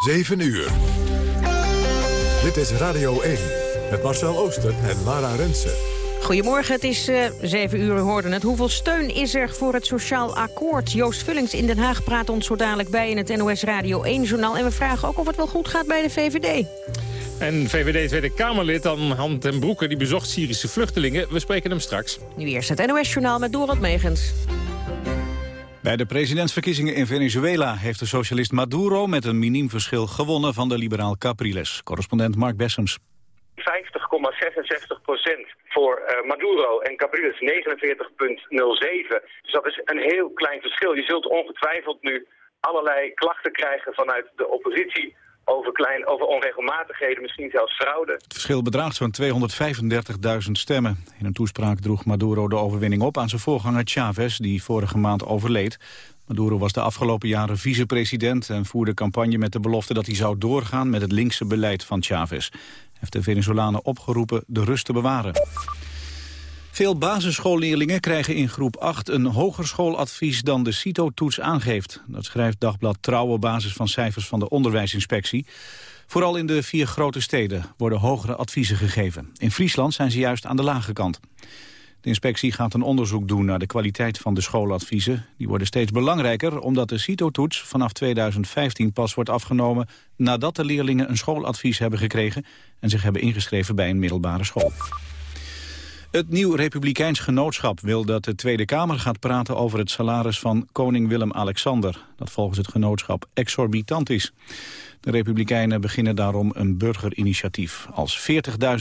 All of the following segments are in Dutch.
7 uur. Dit is Radio 1 met Marcel Ooster en Lara Rensen. Goedemorgen, het is uh, 7 uur, we hoorden het. Hoeveel steun is er voor het sociaal akkoord? Joost Vullings in Den Haag praat ons zo dadelijk bij in het NOS Radio 1-journaal. En we vragen ook of het wel goed gaat bij de VVD. En VVD Tweede Kamerlid aan Hand en Broeke die bezocht Syrische vluchtelingen. We spreken hem straks. Nu eerst het NOS-journaal met Dorot Megens. Bij de presidentsverkiezingen in Venezuela heeft de socialist Maduro met een miniem verschil gewonnen van de liberaal Capriles. Correspondent Mark Bessems. 50,66 procent voor uh, Maduro en Capriles 49,07. Dus dat is een heel klein verschil. Je zult ongetwijfeld nu allerlei klachten krijgen vanuit de oppositie over, klein, over onregelmatigheden, misschien zelfs fraude. Het verschil bedraagt zo'n 235.000 stemmen. In een toespraak droeg Maduro de overwinning op aan zijn voorganger Chavez, die vorige maand overleed. Maduro was de afgelopen jaren vicepresident en voerde campagne met de belofte dat hij zou doorgaan met het linkse beleid van Chavez. Hij heeft de Venezolanen opgeroepen de rust te bewaren. Veel basisschoolleerlingen krijgen in groep 8 een hoger schooladvies dan de CITO-toets aangeeft. Dat schrijft Dagblad Trouw op basis van cijfers van de onderwijsinspectie. Vooral in de vier grote steden worden hogere adviezen gegeven. In Friesland zijn ze juist aan de lage kant. De inspectie gaat een onderzoek doen naar de kwaliteit van de schooladviezen. Die worden steeds belangrijker omdat de CITO-toets vanaf 2015 pas wordt afgenomen... nadat de leerlingen een schooladvies hebben gekregen en zich hebben ingeschreven bij een middelbare school. Het Nieuw Republikeins Genootschap wil dat de Tweede Kamer gaat praten over het salaris van koning Willem-Alexander, dat volgens het genootschap exorbitant is. De Republikeinen beginnen daarom een burgerinitiatief. Als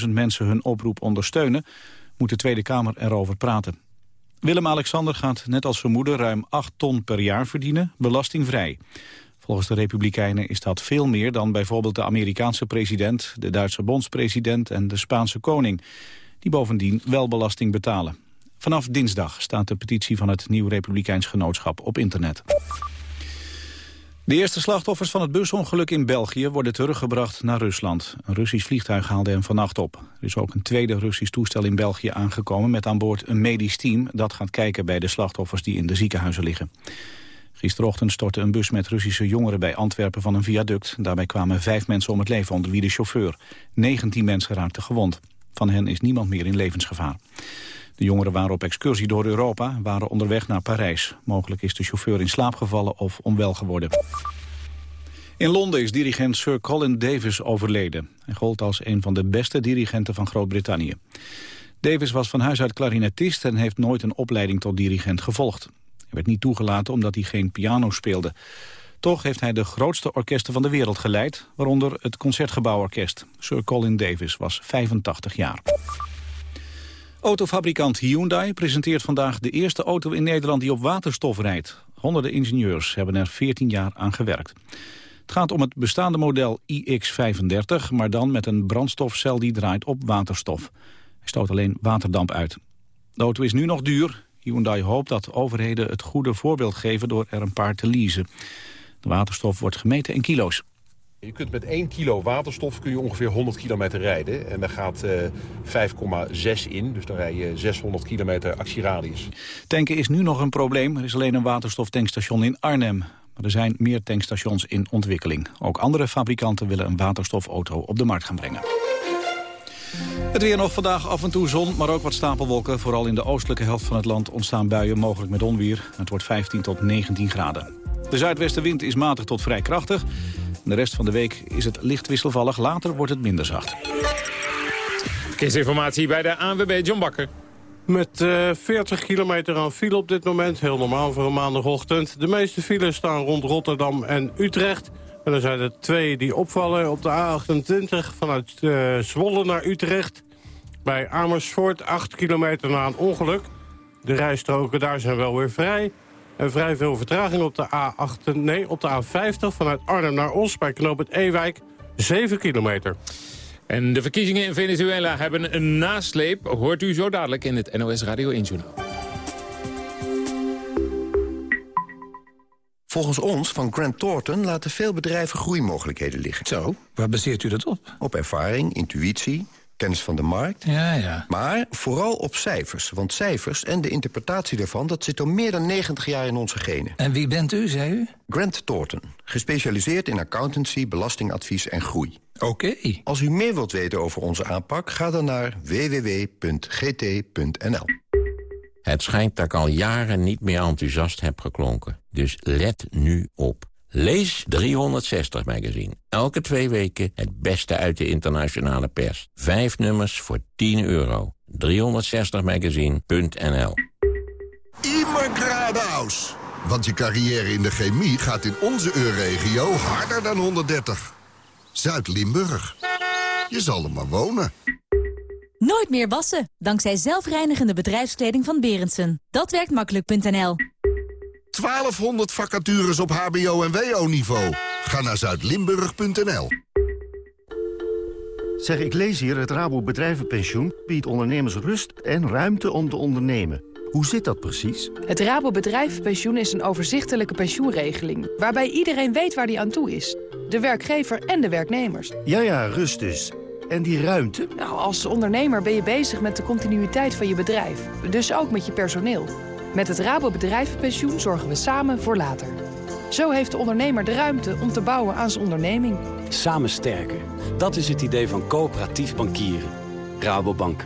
40.000 mensen hun oproep ondersteunen, moet de Tweede Kamer erover praten. Willem-Alexander gaat net als zijn moeder ruim 8 ton per jaar verdienen, belastingvrij. Volgens de Republikeinen is dat veel meer dan bijvoorbeeld de Amerikaanse president, de Duitse bondspresident en de Spaanse koning die bovendien wel belasting betalen. Vanaf dinsdag staat de petitie van het Nieuw Republikeins Genootschap op internet. De eerste slachtoffers van het busongeluk in België worden teruggebracht naar Rusland. Een Russisch vliegtuig haalde hen vannacht op. Er is ook een tweede Russisch toestel in België aangekomen... met aan boord een medisch team dat gaat kijken bij de slachtoffers die in de ziekenhuizen liggen. Gisterochtend stortte een bus met Russische jongeren bij Antwerpen van een viaduct. Daarbij kwamen vijf mensen om het leven, onder wie de chauffeur. 19 mensen raakten gewond. Van hen is niemand meer in levensgevaar. De jongeren waren op excursie door Europa, waren onderweg naar Parijs. Mogelijk is de chauffeur in slaap gevallen of onwel geworden. In Londen is dirigent Sir Colin Davis overleden. Hij gold als een van de beste dirigenten van Groot-Brittannië. Davis was van huis uit klarinetist en heeft nooit een opleiding tot dirigent gevolgd. Hij werd niet toegelaten omdat hij geen piano speelde. Toch heeft hij de grootste orkesten van de wereld geleid, waaronder het Concertgebouworkest. Sir Colin Davis was 85 jaar. Autofabrikant Hyundai presenteert vandaag de eerste auto in Nederland die op waterstof rijdt. Honderden ingenieurs hebben er 14 jaar aan gewerkt. Het gaat om het bestaande model iX35, maar dan met een brandstofcel die draait op waterstof. Hij stoot alleen waterdamp uit. De auto is nu nog duur. Hyundai hoopt dat overheden het goede voorbeeld geven door er een paar te leasen. De waterstof wordt gemeten in kilo's. Je kunt met 1 kilo waterstof kun je ongeveer 100 kilometer rijden. En daar gaat uh, eh, 5,6 in, dus dan rij je 600 kilometer actieradius. Tanken is nu nog een probleem. Er is alleen een waterstoftankstation in Arnhem. Maar er zijn meer tankstations in ontwikkeling. Ook andere fabrikanten willen een waterstofauto op de markt gaan brengen. Het weer nog vandaag af en toe zon, maar ook wat stapelwolken. Vooral in de oostelijke helft van het land ontstaan buien, mogelijk met onweer. Het wordt 15 tot 19 graden. De zuidwestenwind is matig tot vrij krachtig. De rest van de week is het licht wisselvallig. Later wordt het minder zacht. Verkeersinformatie bij de ANWB John Bakker. Met uh, eh, 40 kilometer aan file op dit moment. Heel normaal voor een maandagochtend. De meeste files staan rond Rotterdam en Utrecht. En er zijn er twee die opvallen op de A28 vanuit uh, Zwolle naar Utrecht. Bij Amersfoort 8 kilometer na een ongeluk. De rijstroken daar zijn wel weer vrij. En vrij veel vertraging op de, A8, nee, op de A50 vanuit Arnhem naar Os bij knoop het Ewijk. 7 kilometer. En de verkiezingen in Venezuela hebben een nasleep. Hoort u zo dadelijk in het NOS Radio 1 Journaal. Volgens ons van Grant Thornton laten veel bedrijven groeimogelijkheden liggen. Zo, waar baseert u dat op? Op ervaring, intuïtie kennis van de markt. Ja, ja. Maar vooral op cijfers. Want cijfers en de interpretatie daarvan... dat zit al meer dan 90 jaar in onze genen. En wie bent u, zei u? Grant Thornton. Gespecialiseerd in accountancy, belastingadvies en groei. Oké. Als u meer wilt weten over onze aanpak... ga dan naar www.gt.nl. Het schijnt dat ik al jaren niet meer enthousiast heb geklonken. Dus let nu op. Lees 360 Magazine. Elke twee weken het beste uit de internationale pers. Vijf nummers voor 10 euro. 360magazine.nl Immer geradeaus. Want je carrière in de chemie gaat in onze EU-regio harder dan 130. Zuid-Limburg. Je zal er maar wonen. Nooit meer wassen, dankzij zelfreinigende bedrijfskleding van Berendsen. Dat werkt makkelijk.nl. 1200 vacatures op hbo- en wo-niveau. Ga naar zuidlimburg.nl. Zeg, ik lees hier, het Rabo Bedrijvenpensioen biedt ondernemers rust en ruimte om te ondernemen. Hoe zit dat precies? Het Rabo Bedrijvenpensioen is een overzichtelijke pensioenregeling... waarbij iedereen weet waar die aan toe is. De werkgever en de werknemers. Ja, ja, rust dus. En die ruimte? Nou, als ondernemer ben je bezig met de continuïteit van je bedrijf. Dus ook met je personeel. Met het Rabo Bedrijvenpensioen zorgen we samen voor later. Zo heeft de ondernemer de ruimte om te bouwen aan zijn onderneming. Samen sterker. Dat is het idee van coöperatief bankieren. Rabobank.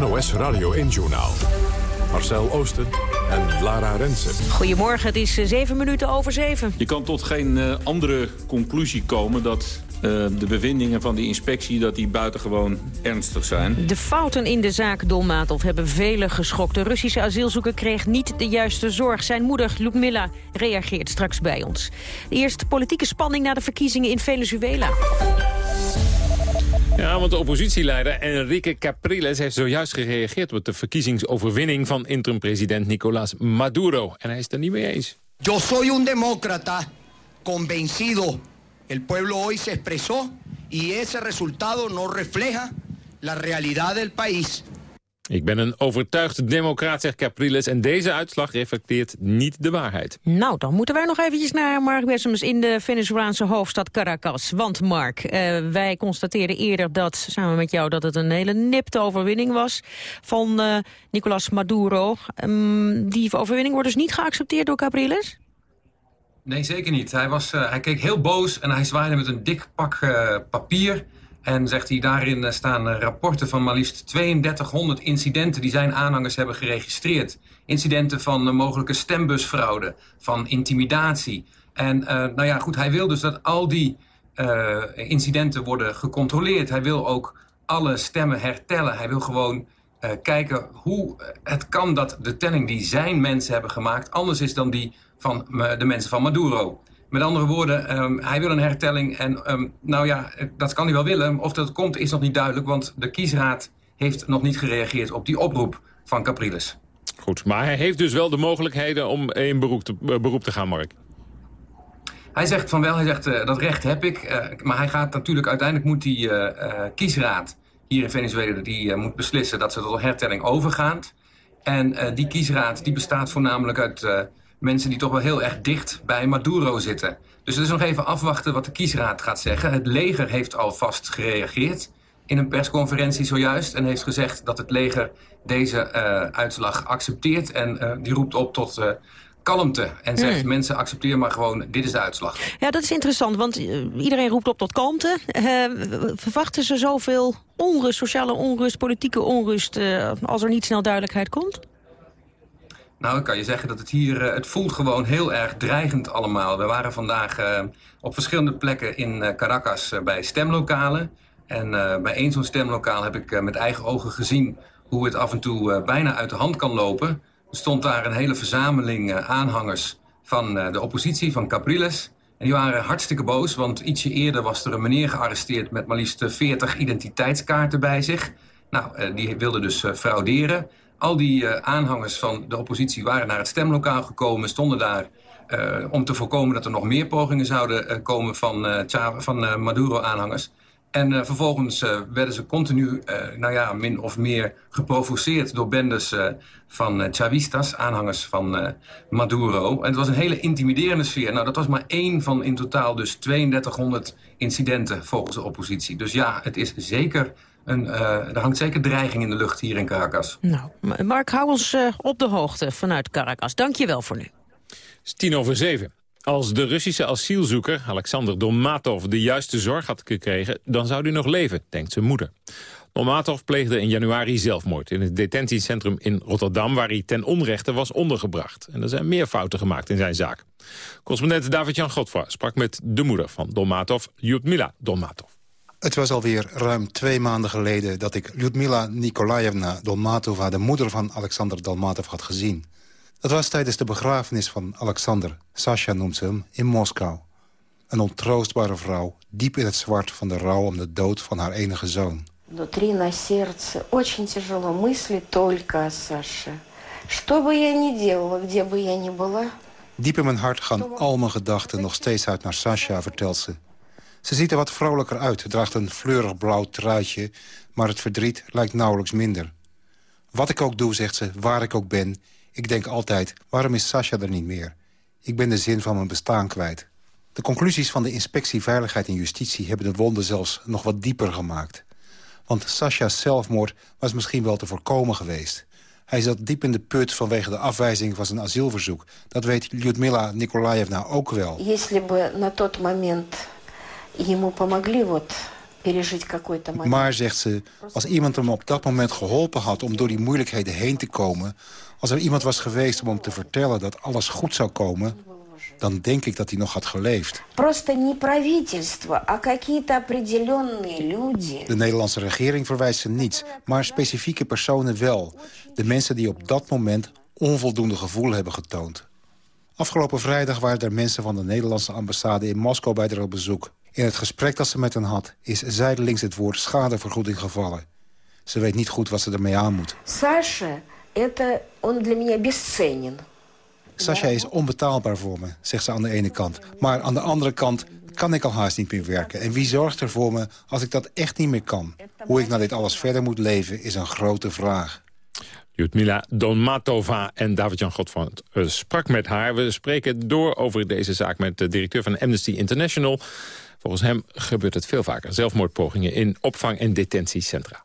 NOS Radio 1-journaal. Marcel Oosten en Lara Rensen. Goedemorgen, het is eh, zeven minuten over zeven. Je kan tot geen uh, andere conclusie komen dat uh, de bevindingen van die inspectie dat die buitengewoon ernstig zijn. De fouten in de zaak Dolmatov hebben velen geschokt. De Russische asielzoeker kreeg niet de juiste zorg. Zijn moeder, Ludmilla, reageert straks bij ons. Eerst politieke spanning na de verkiezingen in Venezuela. Ja, want de oppositieleider Enrique Capriles heeft zojuist gereageerd... op de verkiezingsoverwinning van interim-president Nicolás Maduro. En hij is het er niet mee eens. Yo soy un demócrata convencido. El pueblo hoy se expresó y ese resultado no refleja la realidad del país. Ik ben een overtuigd democraat, zegt Capriles... en deze uitslag reflecteert niet de waarheid. Nou, dan moeten wij nog eventjes naar Mark Bessems in de Venezolaanse hoofdstad Caracas. Want Mark, uh, wij constateerden eerder dat, samen met jou... dat het een hele nipte overwinning was van uh, Nicolás Maduro. Um, die overwinning wordt dus niet geaccepteerd door Capriles? Nee, zeker niet. Hij, was, uh, hij keek heel boos en hij zwaaide met een dik pak papier... En zegt hij, daarin staan rapporten van maar liefst 3200 incidenten... die zijn aanhangers hebben geregistreerd. Incidenten van mogelijke stembusfraude, van intimidatie. En nou ja, goed, hij wil dus dat al die incidenten worden gecontroleerd. Hij wil ook alle stemmen hertellen. Hij wil gewoon kijken hoe het kan dat de telling die zijn mensen hebben gemaakt... anders is dan die van de mensen van Maduro. Met andere woorden, um, hij wil een hertelling en um, nou ja, dat kan hij wel willen. Of dat komt is nog niet duidelijk, want de kiesraad heeft nog niet gereageerd op die oproep van Capriles. Goed, maar hij heeft dus wel de mogelijkheden om in beroep te, uh, beroep te gaan, Mark. Hij zegt van wel, hij zegt uh, dat recht heb ik. Uh, maar hij gaat natuurlijk, uiteindelijk moet die kiesraad hier in Venezuela... die moet beslissen dat ze tot een hertelling overgaan. En die kiesraad die bestaat voornamelijk uit mensen die toch wel heel erg dicht bij Maduro zitten. Dus het is nog even afwachten wat de kiesraad gaat zeggen. Het leger heeft alvast gereageerd in een persconferentie zojuist... en heeft gezegd dat het leger deze uh, uitslag accepteert... en uh, die roept op tot uh, kalmte en zegt... Mm. mensen accepteer maar gewoon, dit is de uitslag. Ja, dat is interessant, want iedereen roept op tot kalmte. verwachten ze zoveel onrust, sociale onrust, politieke onrust... als er niet snel duidelijkheid komt? Nou, ik kan je zeggen dat het hier, uh, het voelt gewoon heel erg dreigend allemaal. We waren vandaag uh, op verschillende plekken in uh, Caracas bij stemlokalen. En bij één zo'n stemlokaal heb ik met eigen ogen gezien hoe het af en toe bijna uit de hand kan lopen. stond daar een hele verzameling aanhangers van de oppositie, van Capriles. En die waren hartstikke boos, want ietsje eerder was er een meneer gearresteerd... met maar liefst 40 identiteitskaarten bij zich. Nou, die wilde dus frauderen. Al die aanhangers van de oppositie waren naar het stemlokaal gekomen... stonden daar uh, om te voorkomen dat er nog meer pogingen zouden uh, komen van, van Maduro-aanhangers. En vervolgens werden ze continu, nou ja, min of meer geprovoceerd door bendes van Chavistas, aanhangers van Maduro. En het was een hele intimiderende sfeer. Nou, dat was maar één van in totaal dus 3200 incidenten volgens de oppositie. Dus ja, het is zeker een, er hangt zeker dreiging in de lucht hier in Caracas. Nou, Mark, hou ons op de hoogte vanuit Caracas. Dank je wel voor nu is tien over zeven. Als de Russische asielzoeker Alexander Dolmatov de juiste zorg had gekregen... dan zou hij nog leven, denkt zijn moeder. Dolmatov pleegde in januari zelfmoord in het detentiecentrum in Rotterdam... waar hij ten onrechte was ondergebracht. En er zijn meer fouten gemaakt in zijn zaak. Correspondent David-Jan Godfra sprak met de moeder van Dolmatov, Lyudmila Dolmatov. Het was alweer ruim twee maanden geleden dat ik Lyudmila Nikolaevna Dolmatova... de moeder van Alexander Dolmatov had gezien. Dat was tijdens de begrafenis van Alexander, Sasha noemt ze hem, in Moskou. Een ontroostbare vrouw, diep in het zwart van de rouw om de dood van haar enige zoon. Внутри на сердце очень тяжело. Мысли только о Саше. Что бы я ни делала, где бы я ни была... Diep in mijn hart gaan al mijn gedachten nog steeds uit naar Sasha, vertelt ze. Ze ziet er wat vrolijker uit, draagt een fleurig blauw truitje... maar het verdriet lijkt nauwelijks minder. Wat ik ook doe, zegt ze, waar ik ook ben... Ik denk altijd, waarom is Sascha er niet meer? Ik ben de zin van mijn bestaan kwijt. De conclusies van de Inspectie Veiligheid en Justitie... hebben de wonden zelfs nog wat dieper gemaakt. Want Sascha's zelfmoord was misschien wel te voorkomen geweest. Hij zat diep in de put vanwege de afwijzing van zijn asielverzoek. Dat weet Lyudmila Nikolaevna ook wel. Если бы на тот момент ему помогли вот maar, zegt ze, als iemand hem op dat moment geholpen had... om door die moeilijkheden heen te komen... als er iemand was geweest om hem te vertellen dat alles goed zou komen... dan denk ik dat hij nog had geleefd. De Nederlandse regering verwijst ze niets, maar specifieke personen wel. De mensen die op dat moment onvoldoende gevoel hebben getoond. Afgelopen vrijdag waren er mensen van de Nederlandse ambassade in Moskou bij haar op bezoek. In het gesprek dat ze met hen had is zijdelings het woord schadevergoeding gevallen. Ze weet niet goed wat ze ermee aan moet. Sasha, это он для меня бесценен. Sasha is onbetaalbaar voor me, zegt ze aan de ene kant. Maar aan de andere kant kan ik al haast niet meer werken. En wie zorgt er voor me als ik dat echt niet meer kan? Hoe ik naar dit alles verder moet leven is een grote vraag. Jutmila Donmatova en David-Jan Godfront uh, sprak met haar. We spreken door over deze zaak met de directeur van Amnesty International... Volgens hem gebeurt het veel vaker. Zelfmoordpogingen in opvang- en detentiecentra.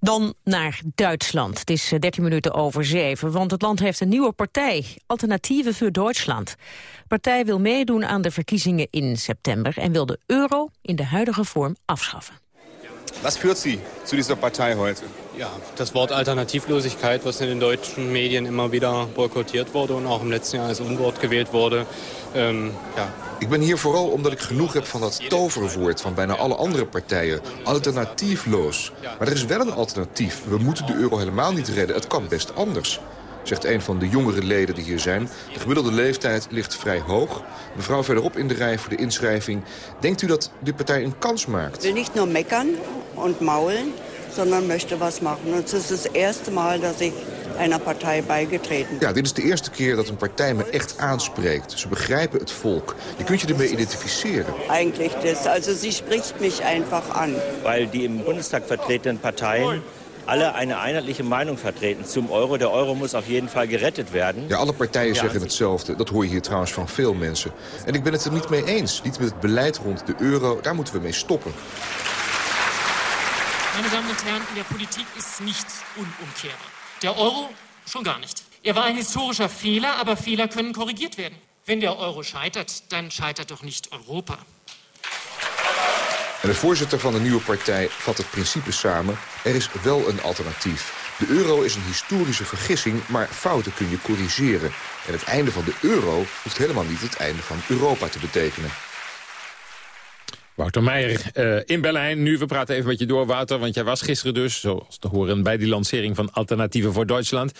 Dan naar Duitsland. Het is 13 eh, minuten over 7, want het land heeft een nieuwe partij. Alternatieven voor Duitsland. De partij wil meedoen aan de verkiezingen in september... en wil de euro in de huidige vorm afschaffen. Wat führt Sie zu dieser Partei heute? Ja, das Wort Alternativlosigkeit, was in den deutschen Medien immer wieder boykottiert wurde und auch im letzten Jahr als Unwort gewählt wurde. Ähm, ja. Ik ben hier vooral omdat ik genoeg heb van dat toverwoord van bijna alle andere partijen. Alternatiefloos. Maar er is wel een alternatief. We moeten de euro helemaal niet redden. Het kan best anders zegt een van de jongere leden die hier zijn. De gemiddelde leeftijd ligt vrij hoog. Mevrouw verderop in de rij voor de inschrijving. Denkt u dat die partij een kans maakt? Wil niet nur meckern en maulen, sondern möchte was machen. Het is het eerste Mal dat ik einer Partei beigetreten. Ja, dit is de eerste keer dat een partij me echt aanspreekt. Ze begrijpen het volk. Je kunt je ermee identificeren. Eigenlijk das. Also sie spricht mich einfach an. Weil die im Bundestag vertretenen Parteien alle eine einheitliche Meinung vertreten zum Euro. Der Euro muss auf jeden Fall gerettet werden. Ja, alle partijen zeggen hetzelfde. Dat hoor je hier trouwens van veel mensen. En ik ben het er niet mee eens. Niet met het beleid rond de euro. Daar moeten we mee stoppen. Meine Damen und Herren, in der Politik ist nichts unumkehrbar. Der Euro schon gar nicht. Er war ein historischer Fehler, aber Fehler können korrigiert werden. Wenn der Euro scheitert, dann scheitert doch nicht Europa. De voorzitter van de nieuwe partij vat het principe samen. Er is wel een alternatief. De euro is een historische vergissing, maar fouten kun je corrigeren. En het einde van de euro hoeft helemaal niet het einde van Europa te betekenen. Wouter Meijer uh, in Berlijn. Nu, we praten even met je door, Wouter, want jij was gisteren dus... zoals te horen bij die lancering van Alternatieven voor Duitsland.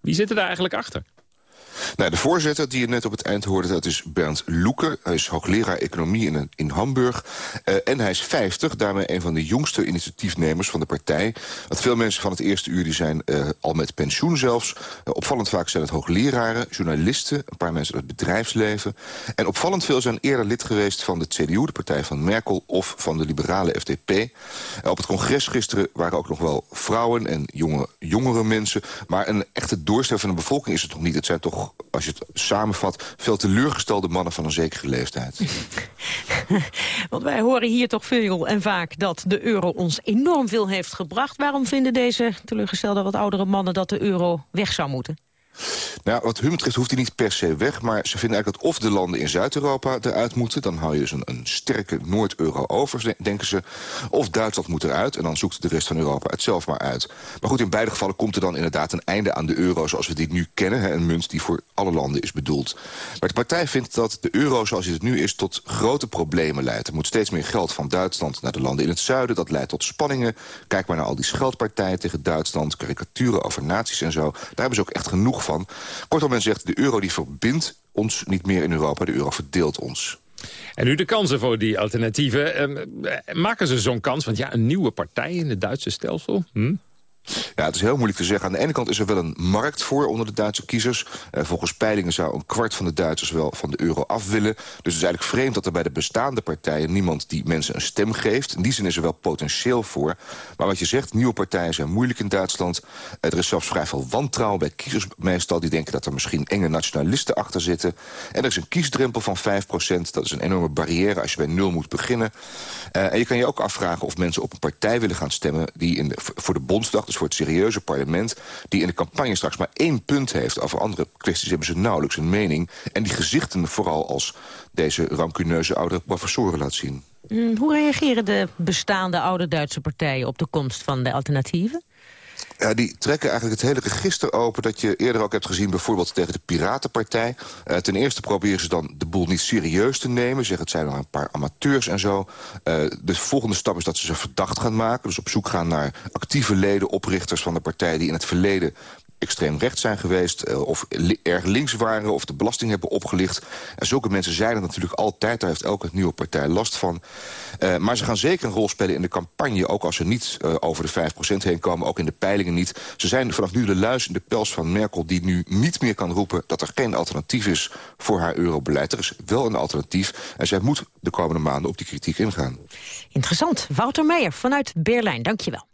Wie zit er daar eigenlijk achter? Nou, de voorzitter die je net op het eind hoorde, dat is Bernd Loeker. Hij is hoogleraar economie in, in Hamburg. Uh, en hij is 50, daarmee een van de jongste initiatiefnemers van de partij. Want veel mensen van het eerste uur die zijn uh, al met pensioen zelfs. Uh, opvallend vaak zijn het hoogleraren, journalisten... een paar mensen uit het bedrijfsleven. En opvallend veel zijn eerder lid geweest van de CDU, de partij van Merkel... of van de liberale FDP. op het congres gisteren waren ook nog wel vrouwen en jonge, jongere mensen. Maar een echte de bevolking is het nog niet. Het zijn toch als je het samenvat, veel teleurgestelde mannen van een zekere leeftijd. Want wij horen hier toch veel en vaak dat de euro ons enorm veel heeft gebracht. Waarom vinden deze teleurgestelde wat oudere mannen dat de euro weg zou moeten? Nou, wat hun betreft hoeft hij niet per se weg. Maar ze vinden eigenlijk dat of de landen in Zuid-Europa eruit moeten... dan hou je dus een, sterke Noord-euro over, denken ze. Of Duitsland moet eruit en dan zoekt de rest van Europa het zelf maar uit. Maar goed, in beide gevallen komt er dan inderdaad een einde aan de euro... zoals we dit nu kennen, hè, een munt die voor alle landen is bedoeld. Maar de partij vindt dat de euro zoals het nu is... tot grote problemen leidt. Er moet steeds meer geld van Duitsland naar de landen in het zuiden. Dat leidt tot spanningen. Kijk maar naar al die scheldpartijen tegen Duitsland... karikaturen over naties en zo. Daar hebben ze ook echt genoeg van. Kortom, men zegt de euro die verbindt ons niet meer in Europa. De euro verdeelt ons. En nu de kansen voor die alternatieven. Eh, maken ze zo'n kans? Want ja, een nieuwe partij in het Duitse stelsel. Hm? Ja, het is heel moeilijk te zeggen. Aan de ene kant is er wel een markt voor onder de Duitse kiezers. Uh, volgens peilingen zou een kwart van de Duitsers wel van de euro af willen. Dus het is eigenlijk vreemd dat er bij de bestaande partijen... niemand die mensen een stem geeft. In die zin is er wel potentieel voor. Maar wat je zegt, nieuwe partijen zijn moeilijk in Duitsland. Uh, er is zelfs vrij veel wantrouwen bij kiezers meestal. Die denken dat er misschien enge nationalisten achter zitten. En er is een kiesdrempel van 5% Dat is een enorme barrière als je bij nul moet beginnen. Uh, en je kan je ook afvragen of mensen op een partij willen gaan stemmen... die in de, voor de Bondsdag voor het serieuze parlement... die in de campagne straks maar één punt heeft. Over andere kwesties hebben ze nauwelijks een mening. En die gezichten vooral als deze rancuneuze oudere professoren laat zien. Mm, hoe reageren de bestaande oude Duitse partijen... op de komst van de alternatieven? Ja, die trekken eigenlijk het hele register open... dat je eerder ook hebt gezien bijvoorbeeld tegen de Piratenpartij. Uh, ten eerste proberen ze dan de boel niet serieus te nemen. Zeggen het zijn maar een paar amateurs en zo. Uh, de volgende stap is dat ze ze verdacht gaan maken. Dus op zoek gaan naar actieve leden, oprichters van de partij... die in het verleden extreem rechts zijn geweest... Uh, of erg links waren of de belasting hebben opgelicht. En zulke mensen zijn er natuurlijk altijd. Daar heeft elke nieuwe partij last van. Uh, maar ze gaan zeker een rol spelen in de campagne... ook als ze niet uh, over de 5% heen komen, ook in de peilingen niet. Ze zijn vanaf nu de luis in de pels van Merkel... die nu niet meer kan roepen dat er geen alternatief is voor haar eurobeleid. Er is wel een alternatief en zij moet de komende maanden op die kritiek ingaan. Interessant. Wouter Meijer vanuit Berlijn, dankjewel.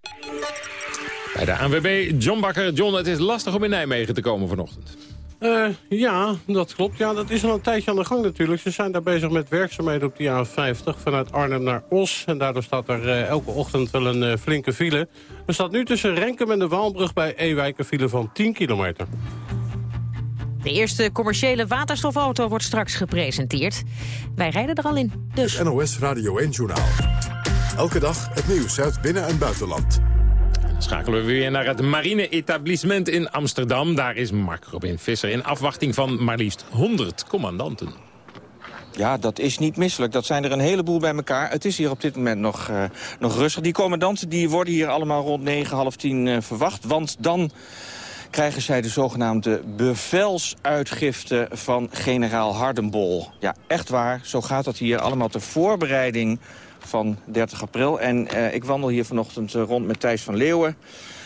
Bij de ANWB, John Bakker. John, het is lastig om in Nijmegen te komen vanochtend. Uh, ja, dat klopt. Ja, dat is al een tijdje aan de gang natuurlijk. Ze zijn daar bezig met werkzaamheden op die A50 vanuit Arnhem naar Os. En daardoor staat er uh, elke ochtend wel een uh, flinke file. Er staat nu tussen Renkum en de Waalbrug bij Ewijk een file van 10 kilometer. De eerste commerciële waterstofauto wordt straks gepresenteerd. Wij rijden er al in, dus. Het NOS Radio 1-journaal. Elke dag het nieuws uit binnen- en buitenland schakelen we weer naar het marine-etablissement in Amsterdam. Daar is Mark Robin Visser in afwachting van maar liefst 100 commandanten. Ja, dat is niet misselijk. Dat zijn er een heleboel bij elkaar. Het is hier op dit moment nog, uh, nog rustig. Die commandanten die worden hier allemaal rond 9, half 10 uh, verwacht. Want dan krijgen zij de zogenaamde bevelsuitgifte van generaal Hardenbol. Ja, echt waar. Zo gaat dat hier allemaal ter voorbereiding van 30 april. En uh, ik wandel hier vanochtend uh, rond met Thijs van Leeuwen.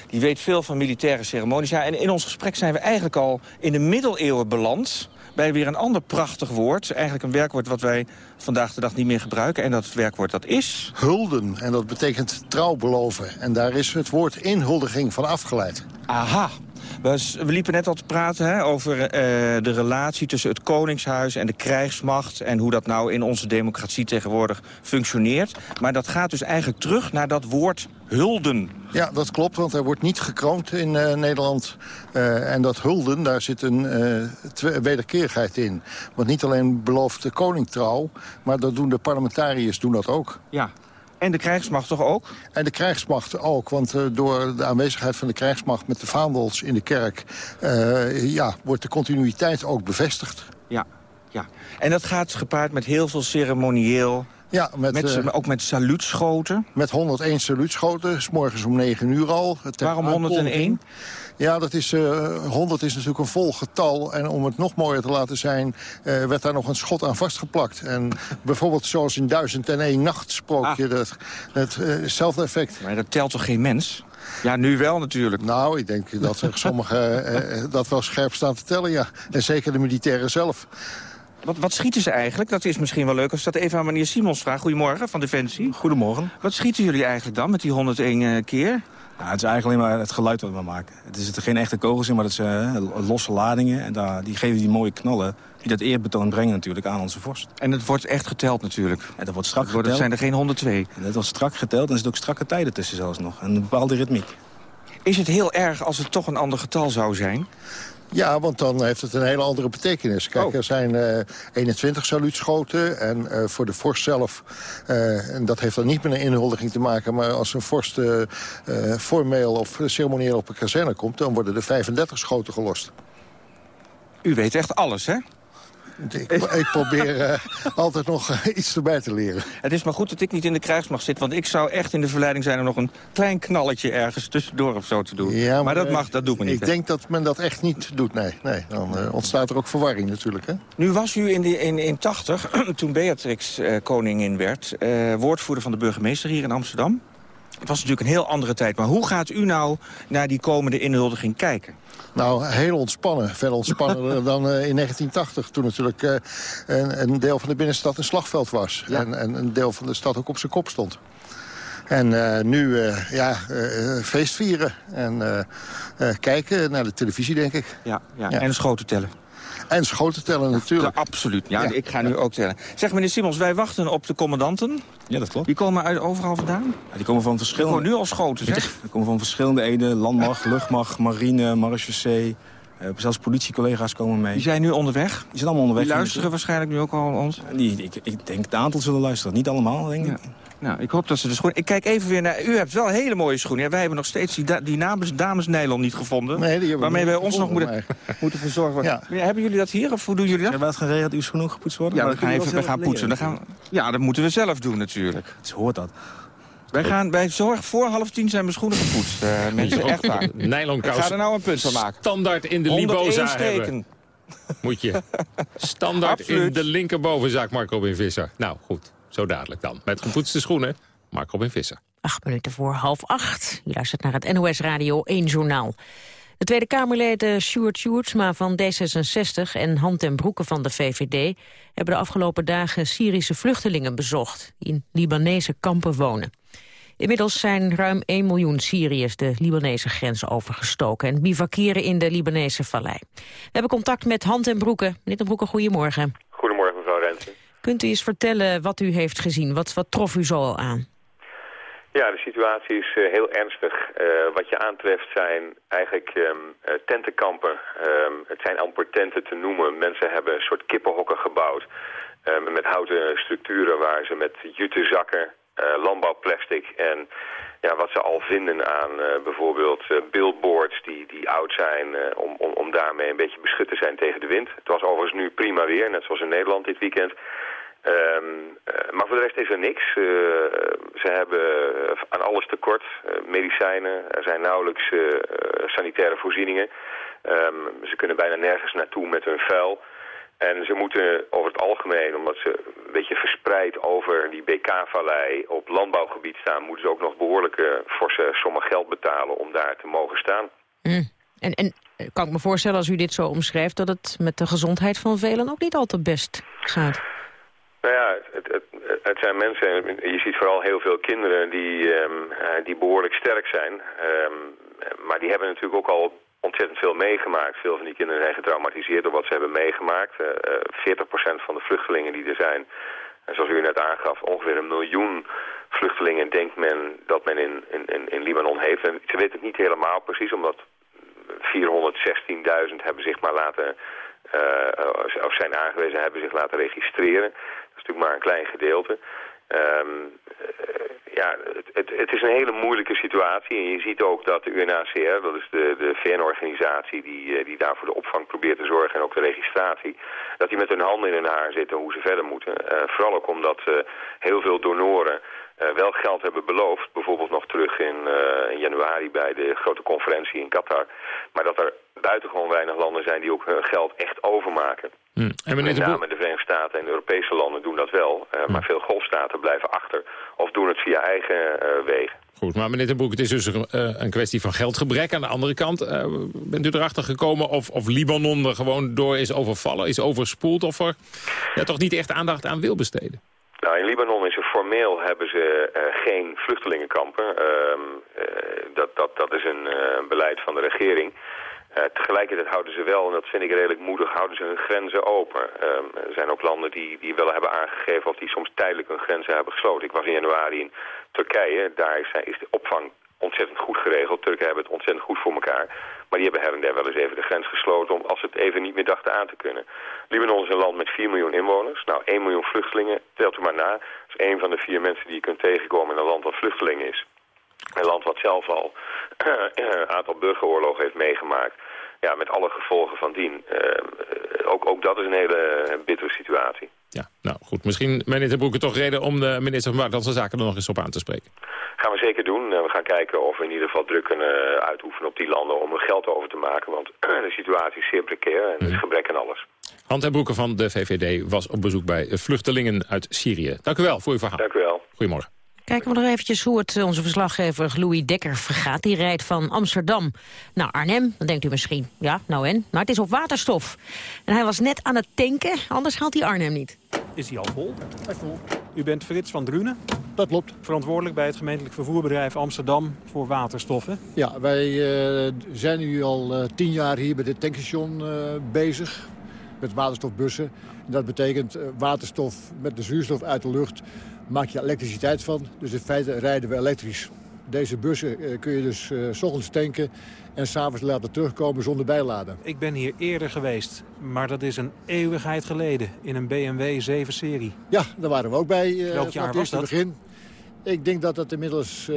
Die weet veel van militaire ceremonies. Ja, en in ons gesprek zijn we eigenlijk al in de middeleeuwen beland bij weer een ander prachtig woord. Eigenlijk een werkwoord wat wij vandaag de dag niet meer gebruiken. En dat werkwoord dat is... Hulden. En dat betekent trouw beloven. En daar is het woord inhuldiging van afgeleid. Aha. We, liepen net al te praten hè, over uh, de relatie tussen het Koningshuis en de krijgsmacht... en hoe dat nou in onze democratie tegenwoordig functioneert. Maar dat gaat dus eigenlijk terug naar dat woord hulden. Ja, dat klopt, want er wordt niet gekroond in uh, Nederland. Uh, en dat hulden, daar zit een uh, wederkerigheid in. Want niet alleen belooft de koning trouw... maar dat doen de parlementariërs doen dat ook. Ja, en de krijgsmacht toch ook? En de krijgsmacht ook, want uh, door de aanwezigheid van de krijgsmacht met de vaandels in de kerk... Uh, ja, wordt de continuïteit ook bevestigd. Ja, ja. En dat gaat gepaard met heel veel ceremonieel Ja, met, Met, eh, ook met saluutschoten. met 101 saluutschoten, s morgens om 9 uur al. Waarom aankondiging. 101? Ja, dat is, eh 100 is natuurlijk een vol getal. En om het nog mooier te laten zijn, eh, werd daar nog een schot aan vastgeplakt. En bijvoorbeeld zoals in 1001 Nacht sprookje, dat, dat, eh, hetzelfde effect. Maar dat telt toch geen mens? Ja, nu wel natuurlijk. Nou, ik denk dat er sommigen eh, dat wel scherp staan te tellen, ja. En zeker de militairen zelf. Wat, wat schieten ze eigenlijk? Dat is misschien wel leuk als ik dat even aan meneer Simons vraag. Goedemorgen, van Defensie. Goedemorgen. Wat schieten jullie eigenlijk dan met die 101 eh, keer? Nou, het is eigenlijk alleen maar het geluid wat we maken. Het is er geen echte kogels in, maar het zijn eh, losse ladingen. En daar, die geven die mooie knallen die dat eerbetoon brengen natuurlijk aan onze vorst. En het wordt echt geteld natuurlijk. En dat wordt strak Het wordt- geteld. het zijn er geen 102. En dat wordt strak geteld en er zitten ook strakke tijden tussen zelfs nog. En een bepaalde ritmiek. Is het heel erg als het toch een ander getal zou zijn? Ja, want dan heeft het een hele andere betekenis. Kijk, Oh. er zijn eh 21 saluutschoten. En eh, voor de vorst zelf, eh, en dat heeft dan niet met een inhuldiging te maken... maar als een vorst formeel of ceremonieel op een kazerne komt... dan worden er 35 schoten gelost. U weet echt alles, hè? Ik, ik probeer eh, altijd nog eh, iets erbij te leren. Het is maar goed dat ik niet in de krijgsmacht zit... want ik zou echt in de verleiding zijn om nog een klein knalletje ergens tussendoor of zo te doen. Ja, maar dat eh, mag, dat doet me niet. Ik hè? denk dat men dat echt niet doet, nee. nee dan ontstaat er ook verwarring natuurlijk, hè? Nu was u in, de, in, in 80, toen Beatrix koningin werd... woordvoerder van de burgemeester hier in Amsterdam. Het was natuurlijk een heel andere tijd. Maar hoe gaat u nou naar die komende inhuldiging kijken? Nou, heel ontspannen. Veel ontspannender dan eh, in 1980. Toen natuurlijk eh, een, een deel van de binnenstad een slagveld was. En, en een deel van de stad ook op zijn kop stond. En eh, nu, eh, ja, eh, feest vieren. En kijken naar de televisie, denk ik. Ja, ja. En schoten tellen. En schoten tellen natuurlijk. Ja, absoluut. Ja, ik ga nu ook tellen. Zeg, meneer Simons, wij wachten op de commandanten. Ja, dat klopt. Die komen uit overal vandaan? Ja, die komen van verschillende... Gewoon nu al schoten, zeg. Die komen van verschillende eden. Landmacht, luchtmacht, marine, marechaussee. Eh, zelfs politiecollega's komen mee. Die zijn nu onderweg? Die zijn allemaal onderweg. Die luisteren waarschijnlijk nu ook al ons? Die, ik, ik denk het aantal zullen luisteren. Niet allemaal, denk ik. Nou, ik hoop dat ze de schoenen... Ik kijk even weer naar... U hebt wel hele mooie schoenen. Ja, wij hebben nog steeds die, da die dames, dames nylon niet gevonden. Nee, die hebben we waarmee wij ons nog moeten, moeten verzorgen. Ja. Ja, hebben jullie dat hier of hoe doen jullie dat? Hebben we het geregeld dat uw schoenen ook gepoetst worden? Ja, Maar gaan, even, we gaan poetsen. Dan gaan we, ja, dat moeten we zelf doen natuurlijk. Het hoort dat. Wij gaan bij zorg voor half tien zijn mijn schoenen gepoetst. eh, mensen, echt waar. Nylonkous. Ik ga er nou een punt van maken. Standaard in de 101 Liboza hebben. Moet je. Standaard in de linkerbovenzaak, Marco Robin Visser. Nou, goed. Zo dadelijk dan. Met gepoetste schoenen, Marco Robin Visser. Acht minuten voor half acht. Je luistert naar het NOS Radio 1 Journaal. De Tweede Kamerleden Sjoerd Sjoerdsma van D66 en Han ten Broeke van de VVD... hebben de afgelopen dagen Syrische vluchtelingen bezocht... die in Libanese kampen wonen. Inmiddels zijn ruim 1 miljoen Syriërs de Libanese grens overgestoken... en bivakeren in de Libanese vallei. We hebben contact met Han ten Broeke. Meneer ten Broeke, goedemorgen. Goedemorgen, mevrouw Rensen. Kunt u eens vertellen wat u heeft gezien? Wat, wat trof u zo al aan? Ja, de situatie is eh, heel ernstig. Eh, wat je aantreft zijn eigenlijk ehm, eh, tentenkampen. Ehm, het zijn amper tenten te noemen. Mensen hebben een soort kippenhokken gebouwd. ehm, met houten structuren waar ze met jutezakken, eh landbouwplastic en ja, wat ze al vinden aan bijvoorbeeld billboards die, die oud zijn... om, om, om daarmee een beetje beschut te zijn tegen de wind. Het was overigens nu prima weer, net zoals in Nederland dit weekend... Ehm, eh, maar voor de rest is er niks. Eh, ze hebben eh, aan alles tekort. Medicijnen, er zijn nauwelijks sanitaire voorzieningen. Ehm, ze kunnen bijna nergens naartoe met hun vuil. En ze moeten over het algemeen, omdat ze een beetje verspreid over die BK-vallei op landbouwgebied staan, moeten ze ook nog behoorlijke forse sommen geld betalen om daar te mogen staan. Mm. En, en kan ik me voorstellen als u dit zo omschrijft... dat het met de gezondheid van velen ook niet altijd best gaat? Nou ja, het, het, het zijn mensen, je ziet vooral heel veel kinderen die, ehm, eh, die behoorlijk sterk zijn. Ehm, maar die hebben natuurlijk ook al ontzettend veel meegemaakt. Veel van die kinderen zijn getraumatiseerd door wat ze hebben meegemaakt. Eh, eh, 40% van de vluchtelingen die er zijn, zoals u net aangaf, ongeveer een miljoen vluchtelingen denkt men dat men in, in, in, Libanon heeft. En ze weten het niet helemaal precies, omdat 416.000 hebben zich maar laten, eh, of zijn aangewezen, hebben zich laten registreren. Maar een klein gedeelte. Ehm, eh, ja, het, het, het, is een hele moeilijke situatie. En je ziet ook dat de UNHCR, dat is de, de VN-organisatie die, eh, die daar voor de opvang probeert te zorgen en ook de registratie, dat die met hun handen in hun haar zitten hoe ze verder moeten. Uh, vooral ook omdat heel veel donoren wel geld hebben beloofd. Bijvoorbeeld nog terug in, in, januari bij de grote conferentie in Qatar. Maar dat er buitengewoon weinig landen zijn die ook hun geld echt overmaken. Mm. En Met name de Verenigde Staten en Europese landen doen dat wel. Uh, mm. Maar veel golfstaten blijven achter of doen het via eigen uh, wegen. Goed, maar meneer de Broek, het is dus een, uh, een kwestie van geldgebrek. Aan de andere kant, bent u erachter gekomen of, of Libanon er gewoon door is overvallen, is overspoeld... of er ja, toch niet echt aandacht aan wil besteden? Nou, in Libanon is er formeel hebben ze geen vluchtelingenkampen. Ehm, dat, dat, dat is een beleid van de regering... Uh, tegelijkertijd houden ze wel, en dat vind ik redelijk moedig, houden ze hun grenzen open. Um, er zijn ook landen die, die wel hebben aangegeven of die soms tijdelijk hun grenzen hebben gesloten. Ik was in januari in Turkije, daar is, is de opvang ontzettend goed geregeld. Turken hebben het ontzettend goed voor elkaar. Maar die hebben her en der wel eens even de grens gesloten om, als ze het even niet meer dachten aan te kunnen. Libanon is een land met 4 miljoen inwoners. Nou, 1 miljoen vluchtelingen, telt u maar na. Dat is één van de vier mensen die je kunt tegenkomen in een land dat vluchteling is. Een land wat zelf al een aantal burgeroorlogen heeft meegemaakt. Ja, met alle gevolgen van dien. Uh, ook, ook dat is een hele bittere situatie. Ja, nou goed. Misschien, meneer Broeke, toch reden om de minister van Buitenlandse Zaken er nog eens op aan te spreken. Gaan we zeker doen. We gaan kijken of we in ieder geval druk kunnen uitoefenen op die landen om er geld over te maken. Want de situatie is zeer precair en er is gebrek aan alles. Hand en Broeke van de VVD was op bezoek bij vluchtelingen uit Syrië. Dank u wel voor uw verhaal. Dank u wel. Goedemorgen. Kijken we nog eventjes hoe het onze verslaggever Louis Dekker vergaat. Die rijdt van Amsterdam naar Arnhem. Dan denkt u misschien, ja, nou en? Maar het is op waterstof. En hij was net aan het tanken, anders haalt hij Arnhem niet. Is hij al vol? Hij vol. U bent Frits van Drunen? Dat klopt. Verantwoordelijk bij het gemeentelijk vervoerbedrijf Amsterdam voor waterstoffen. Ja, wij uh, zijn nu al uh, tien jaar hier bij dit tankstation uh, bezig. Met waterstofbussen. En dat betekent waterstof met de zuurstof uit de lucht maak je elektriciteit van. Dus in feite rijden we elektrisch. Deze bussen kun je dus uh, s ochtends tanken en s'avonds laten terugkomen zonder bijladen. Ik ben hier eerder geweest, maar dat is een eeuwigheid geleden in een BMW 7-serie. Ja, daar waren we ook bij. Uh, Welk jaar was dat? Begin. Ik denk dat dat inmiddels uh,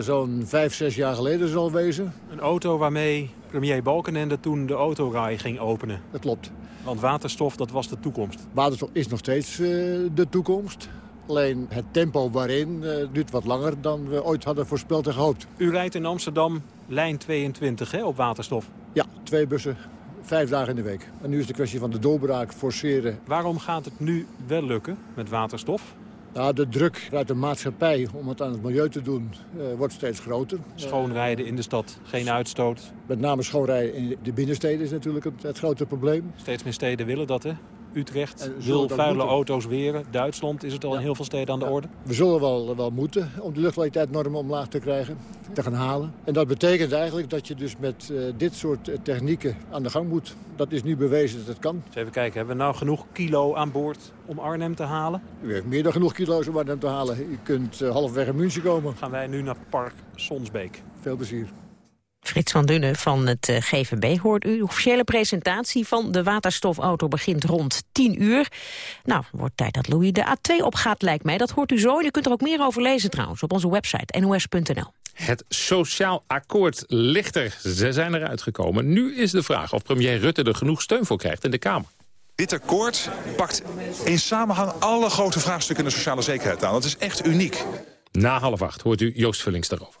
zo'n vijf, zes jaar geleden zal wezen. Een auto waarmee premier Balkenende toen de autorij ging openen. Dat klopt. Want waterstof, dat was de toekomst. Waterstof is nog steeds de toekomst. Alleen het tempo waarin uh, duurt wat langer dan we ooit hadden voorspeld en gehoopt. U rijdt in Amsterdam lijn 22 hè, op waterstof? Ja, twee bussen, vijf dagen in de week. En nu is de kwestie van de doorbraak forceren. Waarom gaat het nu wel lukken met waterstof? Nou, de druk uit de maatschappij om het aan het milieu te doen uh, wordt steeds groter. Schoonrijden in de stad, geen uitstoot. Met name schoonrijden in de binnensteden is natuurlijk het, het grote probleem. Steeds meer steden willen dat, hè? Utrecht wil vuile moeten. auto's weren. Duitsland is het al ja. in heel veel steden aan de ja. orde. We zullen wel, wel moeten om de luchtkwaliteitsnormen omlaag te krijgen, te gaan halen. En dat betekent eigenlijk dat je dus met uh, dit soort technieken aan de gang moet. Dat is nu bewezen dat het kan. Dus even kijken, hebben we nou genoeg kilo aan boord om Arnhem te halen? U heeft meer dan genoeg kilo's om Arnhem te halen. U kunt uh, halfweg in München komen. Gaan wij nu naar Park Sonsbeek. Veel plezier. Frits van Dunne van het uh, GVB hoort u. De officiële presentatie van de waterstofauto begint rond 10 uur. Nou, wordt tijd dat Louis de A2 opgaat, lijkt mij. Dat hoort u zo. Je kunt er ook meer over lezen trouwens op onze website nos.nl. Het sociaal akkoord ligt er. Ze zijn eruit gekomen. Nu is de vraag of premier Rutte er genoeg steun voor krijgt in de Kamer. Dit akkoord pakt in samenhang alle grote vraagstukken in de sociale zekerheid aan. Dat is echt uniek. Na half acht hoort u Joost Vullings daarover.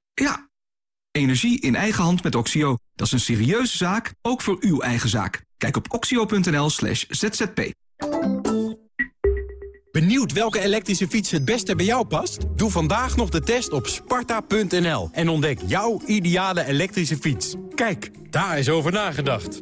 Ja, Energie in eigen hand met Oxio. Dat is een serieuze zaak, ook voor uw eigen zaak. Kijk op oxio.nl slash zzp. Benieuwd welke elektrische fiets het beste bij jou past? Doe vandaag nog de test op sparta.nl en ontdek jouw ideale elektrische fiets. Kijk, daar is over nagedacht.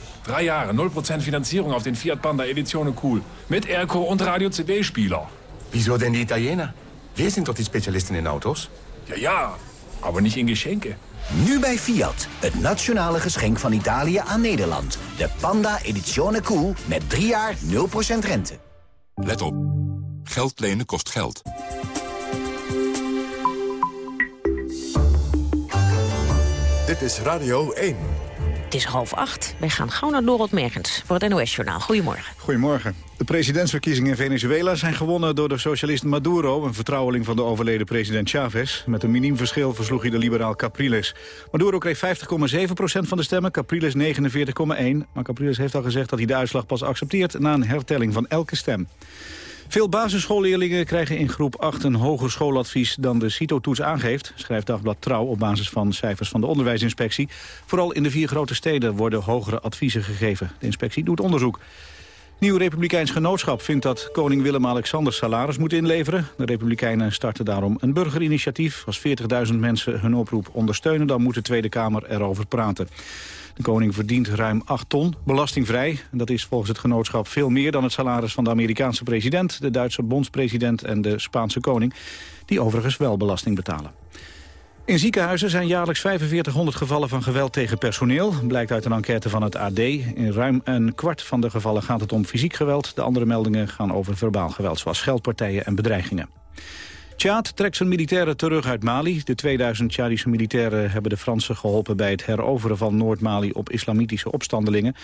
Drei Jahre, 0% Finanzierung auf den Fiat Panda Edizione Cool. Mit Airco und Radio-CD-Spieler. Wieso denn die Italiener? Wir sind doch die Spezialisten in Autos. Ja, ja, aber nicht in Geschenke. Nu bij Fiat, het nationale geschenk van Italië aan Nederland. De Panda Edizione Cool met 3 jaar 0% rente. Let op. Geld lenen kost geld. Dit is Radio 1. Het is half acht. Wij gaan gauw naar Dorot Mergens voor het NOS-journaal. Goedemorgen. Goedemorgen. De presidentsverkiezingen in Venezuela zijn gewonnen door de socialist Maduro... een vertrouweling van de overleden president Chavez. Met een miniem verschil versloeg hij de liberaal Capriles. Maduro kreeg 50,7% van de stemmen, Capriles 49,1. Maar Capriles heeft al gezegd dat hij de uitslag pas accepteert... na een hertelling van elke stem. Veel basisschoolleerlingen krijgen in groep 8 een hoger schooladvies dan de CITO-toets aangeeft, schrijft Dagblad Trouw op basis van cijfers van de onderwijsinspectie. Vooral in de vier grote steden worden hogere adviezen gegeven. De inspectie doet onderzoek. Nieuw Republikeins Genootschap vindt dat koning Willem-Alexander salaris moet inleveren. De Republikeinen starten daarom een burgerinitiatief. Als 40.000 mensen hun oproep ondersteunen, dan moet de Tweede Kamer erover praten. De koning verdient ruim 8 ton, belastingvrij. Dat is volgens het genootschap veel meer dan het salaris van de Amerikaanse president... de Duitse bondspresident en de Spaanse koning... die overigens wel belasting betalen. In ziekenhuizen zijn jaarlijks 4500 gevallen van geweld tegen personeel. Blijkt uit een enquête van het AD. In ruim een kwart van de gevallen gaat het om fysiek geweld. De andere meldingen gaan over verbaal geweld, zoals scheldpartijen en bedreigingen. Tjaad trekt zijn militairen terug uit Mali. De 2000 Tjadische militairen hebben de Fransen geholpen... bij het heroveren van Noord-Mali op islamitische opstandelingen.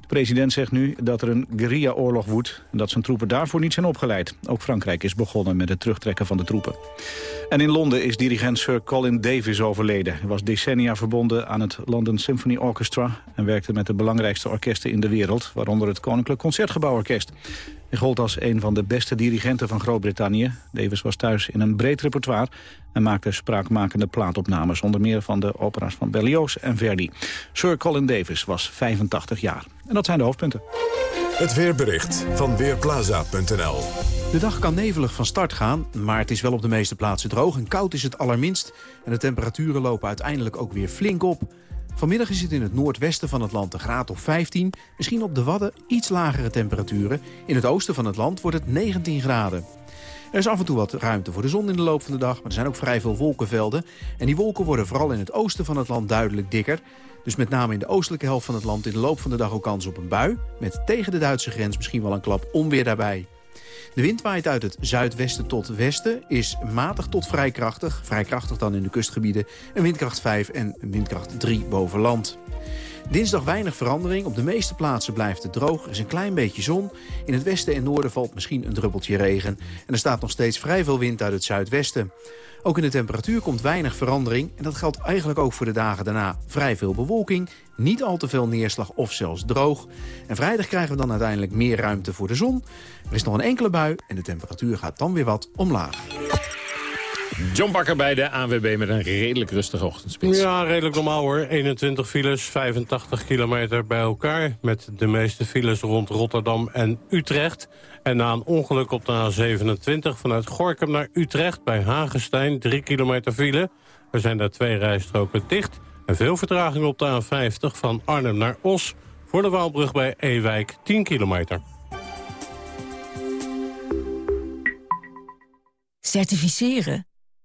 De president zegt nu dat er een guerrilla-oorlog woedt... en dat zijn troepen daarvoor niet zijn opgeleid. Ook Frankrijk is begonnen met het terugtrekken van de troepen. En in Londen is dirigent Sir Colin Davis overleden. Hij was decennia verbonden aan het London Symphony Orchestra... en werkte met de belangrijkste orkesten in de wereld... waaronder het Koninklijk Concertgebouworkest. Hij gold als een van de beste dirigenten van Groot-Brittannië. Davis was thuis in een breed repertoire en maakte spraakmakende plaatopnames... onder meer van de opera's van Berlioz en Verdi. Sir Colin Davis was 85 jaar. En dat zijn de hoofdpunten. Het weerbericht van Weerplaza.nl De dag kan nevelig van start gaan, maar het is wel op de meeste plaatsen droog. En koud is het allerminst en de temperaturen lopen uiteindelijk ook weer flink op. Vanmiddag is het in het noordwesten van het land een graad of 15. Misschien op de Wadden iets lagere temperaturen. In het oosten van het land wordt het 19 graden. Er is af en toe wat ruimte voor de zon in de loop van de dag... maar er zijn ook vrij veel wolkenvelden. En die wolken worden vooral in het oosten van het land duidelijk dikker. Dus met name in de oostelijke helft van het land in de loop van de dag ook kans op een bui... met tegen de Duitse grens misschien wel een klap onweer daarbij. De wind waait uit het zuidwesten tot westen, is matig tot vrij krachtig. Vrij krachtig dan in de kustgebieden. Een windkracht 5 en windkracht 3 boven land. Dinsdag weinig verandering. Op de meeste plaatsen blijft het droog. Er is een klein beetje zon. In het westen en noorden valt misschien een druppeltje regen. En er staat nog steeds vrij veel wind uit het zuidwesten. Ook in de temperatuur komt weinig verandering. En dat geldt eigenlijk ook voor de dagen daarna. Vrij veel bewolking, niet al te veel neerslag of zelfs droog. En vrijdag krijgen we dan uiteindelijk meer ruimte voor de zon. Er is nog een enkele bui en de temperatuur gaat dan weer wat omlaag. John Bakker bij de ANWB met een redelijk rustige ochtendspits. Ja, redelijk normaal hoor. 21 files, 85 kilometer bij elkaar. Met de meeste files rond Rotterdam en Utrecht. En na een ongeluk op de A27 vanuit Gorkum naar Utrecht... bij Hagenstein, 3 kilometer file. Er zijn daar twee rijstroken dicht. En veel vertraging op de A50 van Arnhem naar Os... voor de Waalbrug bij Ewijk, 10 kilometer. Certificeren?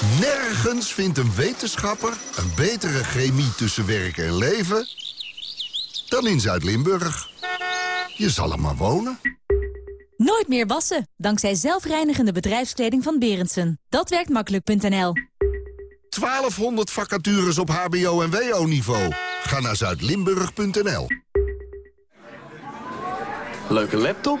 Nergens vindt een wetenschapper een betere chemie tussen werk en leven... dan in Zuid-Limburg. Je zal er maar wonen. Nooit meer wassen, dankzij zelfreinigende bedrijfskleding van Berendsen. Dat werkt makkelijk.nl. 1200 vacatures op hbo- en wo-niveau. Ga naar zuidlimburg.nl. Leuke laptop?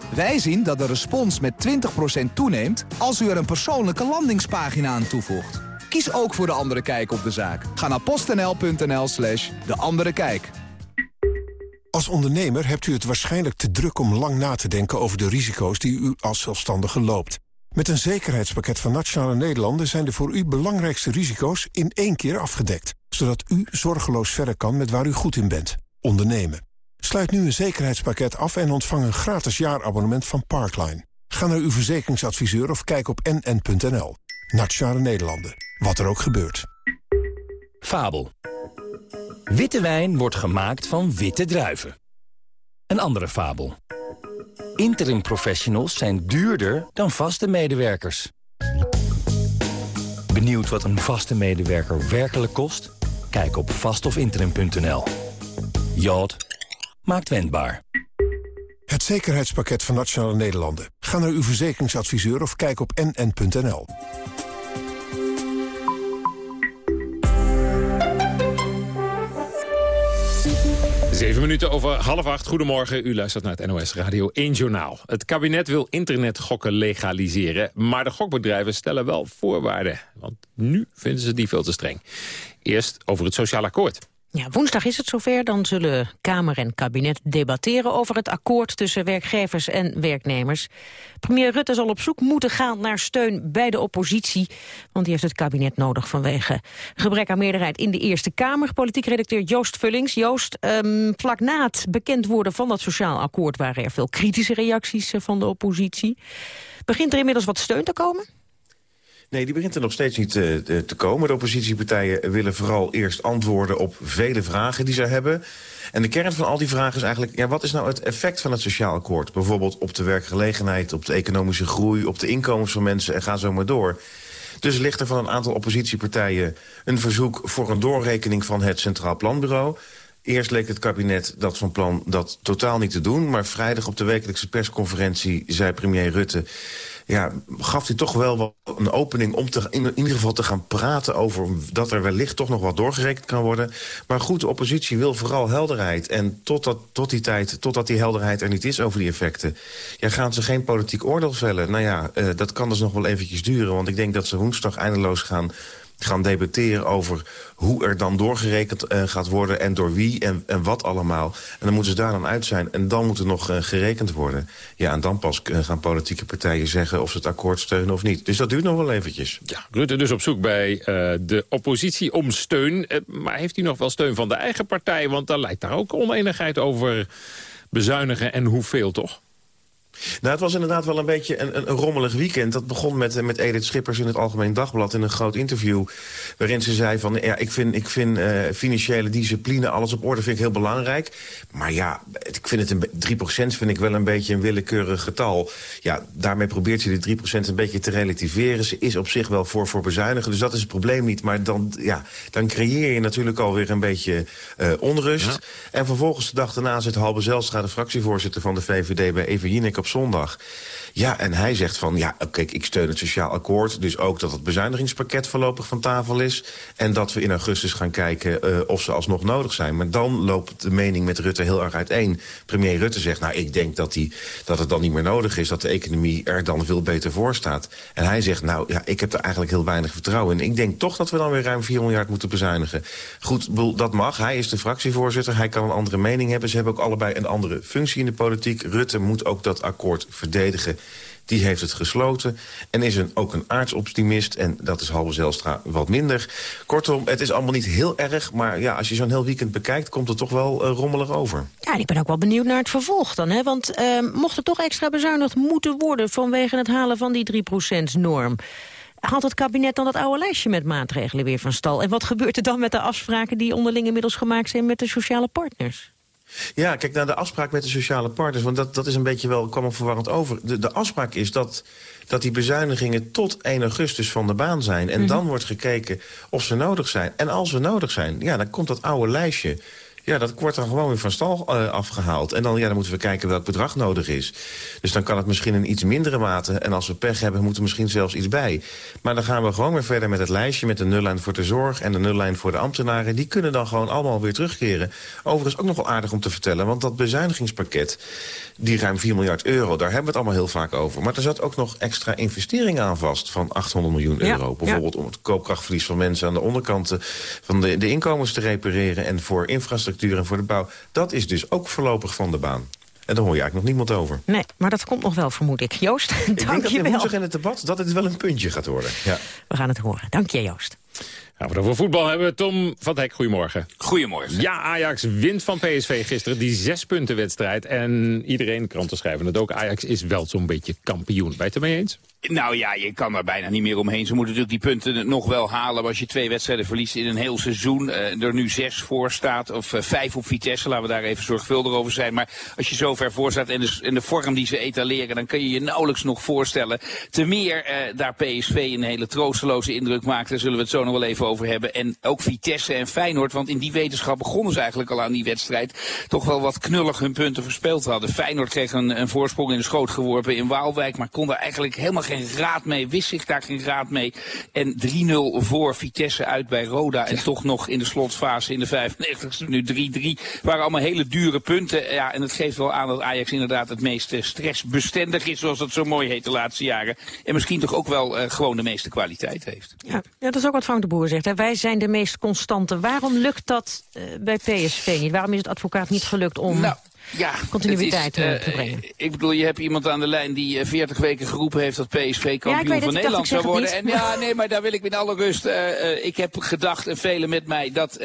Wij zien dat de respons met 20% toeneemt als u er een persoonlijke landingspagina aan toevoegt. Kies ook voor De Andere Kijk op de zaak. Ga naar postnl.nl slash De Andere Kijk. Als ondernemer hebt u het waarschijnlijk te druk om lang na te denken over de risico's die u als zelfstandige loopt. Met een zekerheidspakket van Nationale Nederlanden zijn de voor u belangrijkste risico's in één keer afgedekt. Zodat u zorgeloos verder kan met waar u goed in bent. Ondernemen. Sluit nu een zekerheidspakket af en ontvang een gratis jaarabonnement van Parkline. Ga naar uw verzekeringsadviseur of kijk op nn.nl. Nationale Nederlanden. Wat er ook gebeurt. Fabel. Witte wijn wordt gemaakt van witte druiven. Een andere fabel. Interim professionals zijn duurder dan vaste medewerkers. Benieuwd wat een vaste medewerker werkelijk kost? Kijk op vastofinterim.nl. Jod maakt wendbaar. Het zekerheidspakket van Nationale Nederlanden. Ga naar uw verzekeringsadviseur of kijk op nn.nl. Zeven minuten over half acht. Goedemorgen, u luistert naar het NOS Radio 1 Journaal. Het kabinet wil internetgokken legaliseren, maar de gokbedrijven stellen wel voorwaarden. Want nu vinden ze die veel te streng. Eerst over het sociaal akkoord. Ja, woensdag is het zover. Dan zullen Kamer en kabinet debatteren over het akkoord tussen werkgevers en werknemers. Premier Rutte zal op zoek moeten gaan naar steun bij de oppositie. Want die heeft het kabinet nodig vanwege gebrek aan meerderheid in de Eerste Kamer. Politiek redacteur Joost Vullings. Joost, um, vlak na het bekend worden van dat sociaal akkoord waren er veel kritische reacties eh, van de oppositie. Begint er inmiddels wat steun te komen? Nee, die begint er nog steeds niet uh, te komen. De oppositiepartijen willen vooral eerst antwoorden op vele vragen die ze hebben. En de kern van al die vragen is eigenlijk... Ja, wat is nou het effect van het sociaal akkoord? Bijvoorbeeld op de werkgelegenheid, op de economische groei... op de inkomens van mensen en ga zo maar door. Dus ligt er van een aantal oppositiepartijen een verzoek... voor een doorrekening van het Centraal Planbureau... Eerst leek het kabinet dat van plan dat totaal niet te doen... maar vrijdag op de wekelijkse persconferentie zei premier Rutte ja, gaf hij toch wel een opening om te, in, ieder geval te gaan praten over dat er wellicht toch nog wat doorgerekend kan worden. Maar goed, de oppositie wil vooral helderheid. En totdat, tot die tijd, totdat die helderheid er niet is over die effecten, ja, gaan ze geen politiek oordeel vellen. Nou ja, uh, dat kan dus nog wel eventjes duren, want ik denk dat ze woensdag eindeloos gaan gaan debatteren over hoe er dan doorgerekend uh, gaat worden... en door wie en, en wat allemaal. En dan moeten ze daar dan uit zijn. En dan moet er nog uh, gerekend worden. Ja, en dan pas uh, gaan politieke partijen zeggen... of ze het akkoord steunen of niet. Dus dat duurt nog wel eventjes. Ja, Rutte dus op zoek bij de oppositie om steun. maar heeft hij nog wel steun van de eigen partij? Want daar lijkt daar ook oneenigheid over bezuinigen en hoeveel, toch? Nou, het was inderdaad wel een beetje een, een, rommelig weekend. Dat begon met, met Edith Schippers in het Algemeen Dagblad... in een groot interview waarin ze zei van... ja, ik vind, ik vind uh, financiële discipline, alles op orde vind ik heel belangrijk. Maar ja, ik vind het een, 3% vind ik wel een beetje een willekeurig getal. Ja, daarmee probeert ze die 3% een beetje te relativeren. Ze is op zich wel voor, voor bezuinigen, dus dat is het probleem niet. Maar dan, ja, dan creëer je natuurlijk alweer een beetje uh, onrust. Ja. En vervolgens de dag daarna zit Halbe Zelstra, de fractievoorzitter van de VVD... bij Jinek op zondag. Ja, en hij zegt van, ja, kijk, ik steun het sociaal akkoord. Dus ook dat het bezuinigingspakket voorlopig van tafel is. En dat we in augustus gaan kijken uh, of ze alsnog nodig zijn. Maar dan loopt de mening met Rutte heel erg uiteen. Premier Rutte zegt, nou, ik denk dat, die, dat het dan niet meer nodig is. Dat de economie er dan veel beter voor staat. En hij zegt, nou, ja, ik heb er eigenlijk heel weinig vertrouwen in. Ik denk toch dat we dan weer ruim 4 miljard moeten bezuinigen. Goed, dat mag. Hij is de fractievoorzitter. Hij kan een andere mening hebben. Ze hebben ook allebei een andere functie in de politiek. Rutte moet ook dat akkoord verdedigen. Die heeft het gesloten. En is een, ook een aardsoptimist. En dat is Halbe Zelstra wat minder. Kortom, het is allemaal niet heel erg. Maar ja, als je zo'n heel weekend bekijkt, komt het toch wel uh, rommelig over. Ja, ik ben ook wel benieuwd naar het vervolg dan. Hè? Want uh, mocht er toch extra bezuinigd moeten worden... vanwege het halen van die 3%-norm... Haalt het kabinet dan dat oude lijstje met maatregelen weer van stal? En wat gebeurt er dan met de afspraken die onderling inmiddels gemaakt zijn met de sociale partners? Ja, kijk naar de afspraak met de sociale partners. Want dat, dat is een beetje wel, kwam er verwarrend over. De, de afspraak is dat, dat die bezuinigingen tot 1 augustus van de baan zijn. En mm -hmm. dan wordt gekeken of ze nodig zijn. En als ze nodig zijn, ja, dan komt dat oude lijstje ja, dat wordt dan gewoon weer van stal uh, afgehaald. En dan, ja, dan moeten we kijken welk bedrag nodig is. Dus dan kan het misschien in iets mindere mate. En als we pech hebben, moet er misschien zelfs iets bij. Maar dan gaan we gewoon weer verder met het lijstje... met de nullijn voor de zorg en de nullijn voor de ambtenaren. Die kunnen dan gewoon allemaal weer terugkeren. Overigens ook nog wel aardig om te vertellen... want dat bezuinigingspakket, die ruim 4 miljard euro... daar hebben we het allemaal heel vaak over. Maar er zat ook nog extra investeringen aan vast... van 800 miljoen euro. Bijvoorbeeld ja. om het koopkrachtverlies van mensen... aan de onderkant van de, de inkomens te repareren... en voor infrastructuur en voor de bouw. Dat is dus ook voorlopig van de baan. En daar hoor je eigenlijk nog niemand over. Nee, maar dat komt nog wel, vermoed ik. Joost, dank je wel. Ik denk dat in het debat dat het wel een puntje gaat worden. Ja. We gaan het horen. Dank je, Joost. Gaan we het over voetbal hebben. Tom van Hek, goedemorgen. Goedemorgen. Ja, Ajax wint van PSV gisteren die zes punten wedstrijd. En iedereen, kranten schrijven het ook, Ajax is wel zo'n beetje kampioen. Ben je het ermee eens? Nou ja, je kan er bijna niet meer omheen. Ze moeten natuurlijk die punten nog wel halen. Maar als je twee wedstrijden verliest in een heel seizoen, uh, er nu zes voor staat, of uh, vijf op Vitesse, laten we daar even zorgvuldig over zijn. Maar als je zo ver voor staat en de, en de vorm die ze etaleren, dan kun je je nauwelijks nog voorstellen. Te meer uh, daar PSV een hele troosteloze indruk maakt, daar zullen we het zo nog wel even over hebben. En ook Vitesse en Feyenoord, want in die wetenschap begonnen ze eigenlijk al aan die wedstrijd. Toch wel wat knullig hun punten verspeeld hadden. Feyenoord kreeg een, een voorsprong in de schoot geworpen in Waalwijk, maar kon daar eigenlijk helemaal geen raad mee, wist zich daar geen raad mee. En 3-0 voor Vitesse uit bij Roda. En ja. toch nog in de slotfase in de 95 nu 3-3. Waren allemaal hele dure punten. Ja, en het geeft wel aan dat Ajax inderdaad het meest stressbestendig is, zoals dat zo mooi heet de laatste jaren. En misschien toch ook wel uh, gewoon de meeste kwaliteit heeft. Ja, ja, dat is ook wat De Boer zegt. Hè. Wij zijn de meest constante. Waarom lukt dat uh, bij PSV niet? Waarom is het advocaat niet gelukt om... Nou ja, continuïteit is, uh, te brengen. Ik bedoel, je hebt iemand aan de lijn die uh, 40 weken geroepen heeft dat PSV kampioen ja, van Nederland zou worden. En ja, nee, maar daar wil ik met alle rust. Uh, ik heb gedacht, en velen met mij, dat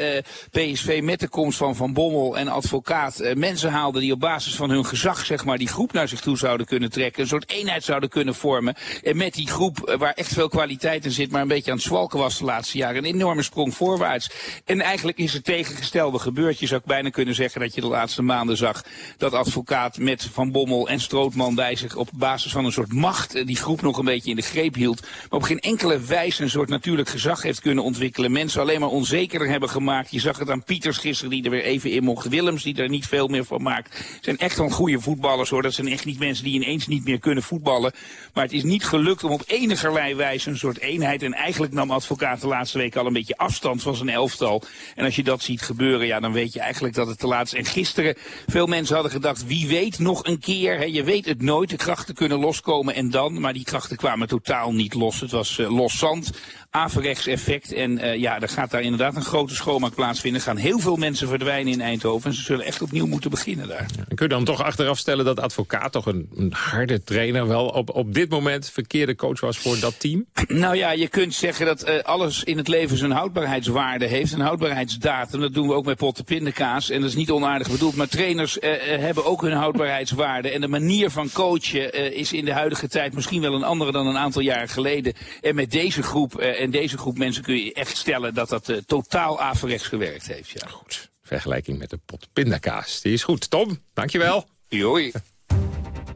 PSV met de komst van Van Bommel en advocaat mensen haalde die op basis van hun gezag, zeg maar, die groep naar zich toe zouden kunnen trekken. Een soort eenheid zouden kunnen vormen. En met die groep, waar echt veel kwaliteit in zit, maar een beetje aan het zwalken was de laatste jaren. Een enorme sprong voorwaarts. En eigenlijk is het tegengestelde gebeurd. Je zou bijna kunnen zeggen dat je de laatste maanden zag dat advocaat met Van Bommel en Strootman bij zich op basis van een soort macht die groep nog een beetje in de greep hield. Maar op geen enkele wijze een soort natuurlijk gezag heeft kunnen ontwikkelen. Mensen alleen maar onzekerder hebben gemaakt. Je zag het aan Pieters gisteren die er weer even in mocht. Willems die er niet veel meer van maakt. zijn echt wel goede voetballers hoor. Dat zijn echt niet mensen die ineens niet meer kunnen voetballen. Maar het is niet gelukt om op enigerlei wijze een soort eenheid. En eigenlijk nam advocaat de laatste week al een beetje afstand van zijn elftal. En als je dat ziet gebeuren, ja dan weet je eigenlijk dat het te laat is. En gisteren, veel mensen hadden gedacht, wie weet nog een keer. Hè, je weet het nooit. De krachten kunnen loskomen en dan. Maar die krachten kwamen totaal niet los. Het was uh, los zand averechts effect. En uh, ja, er gaat daar inderdaad een grote schoonmaak plaatsvinden. Er gaan heel veel mensen verdwijnen in Eindhoven. En ze zullen echt opnieuw moeten beginnen daar. Ja, kun je dan toch achteraf stellen dat advocaat toch een, een, harde trainer wel op, op dit moment verkeerde coach was voor dat team? Nou ja, je kunt zeggen dat uh, alles in het leven zijn houdbaarheidswaarde heeft. Een houdbaarheidsdatum. Dat doen we ook met potten pindakaas. En dat is niet onaardig bedoeld. Maar trainers uh, hebben ook hun houdbaarheidswaarde. En de manier van coachen is in de huidige tijd misschien wel een andere dan een aantal jaar geleden. En met deze groep en deze groep mensen kun je echt stellen dat dat uh, totaal averechts gewerkt heeft. Ja. Goed, vergelijking met de pot pindakaas. Die is goed. Tom, dankjewel. Joi.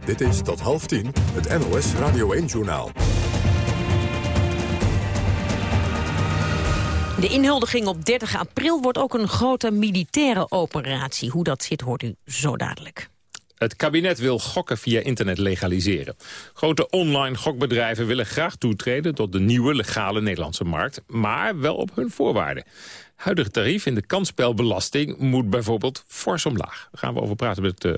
Dit is tot half tien het NOS Radio 1-journaal. De inhuldiging op 30 april wordt ook een grote militaire operatie. Hoe dat zit, hoort u zo dadelijk. Het kabinet wil gokken via internet legaliseren. Grote online gokbedrijven willen graag toetreden tot de nieuwe legale Nederlandse markt, maar wel op hun voorwaarden. Huidige tarief in de kansspelbelasting moet bijvoorbeeld fors omlaag. Daar gaan we over praten met uh,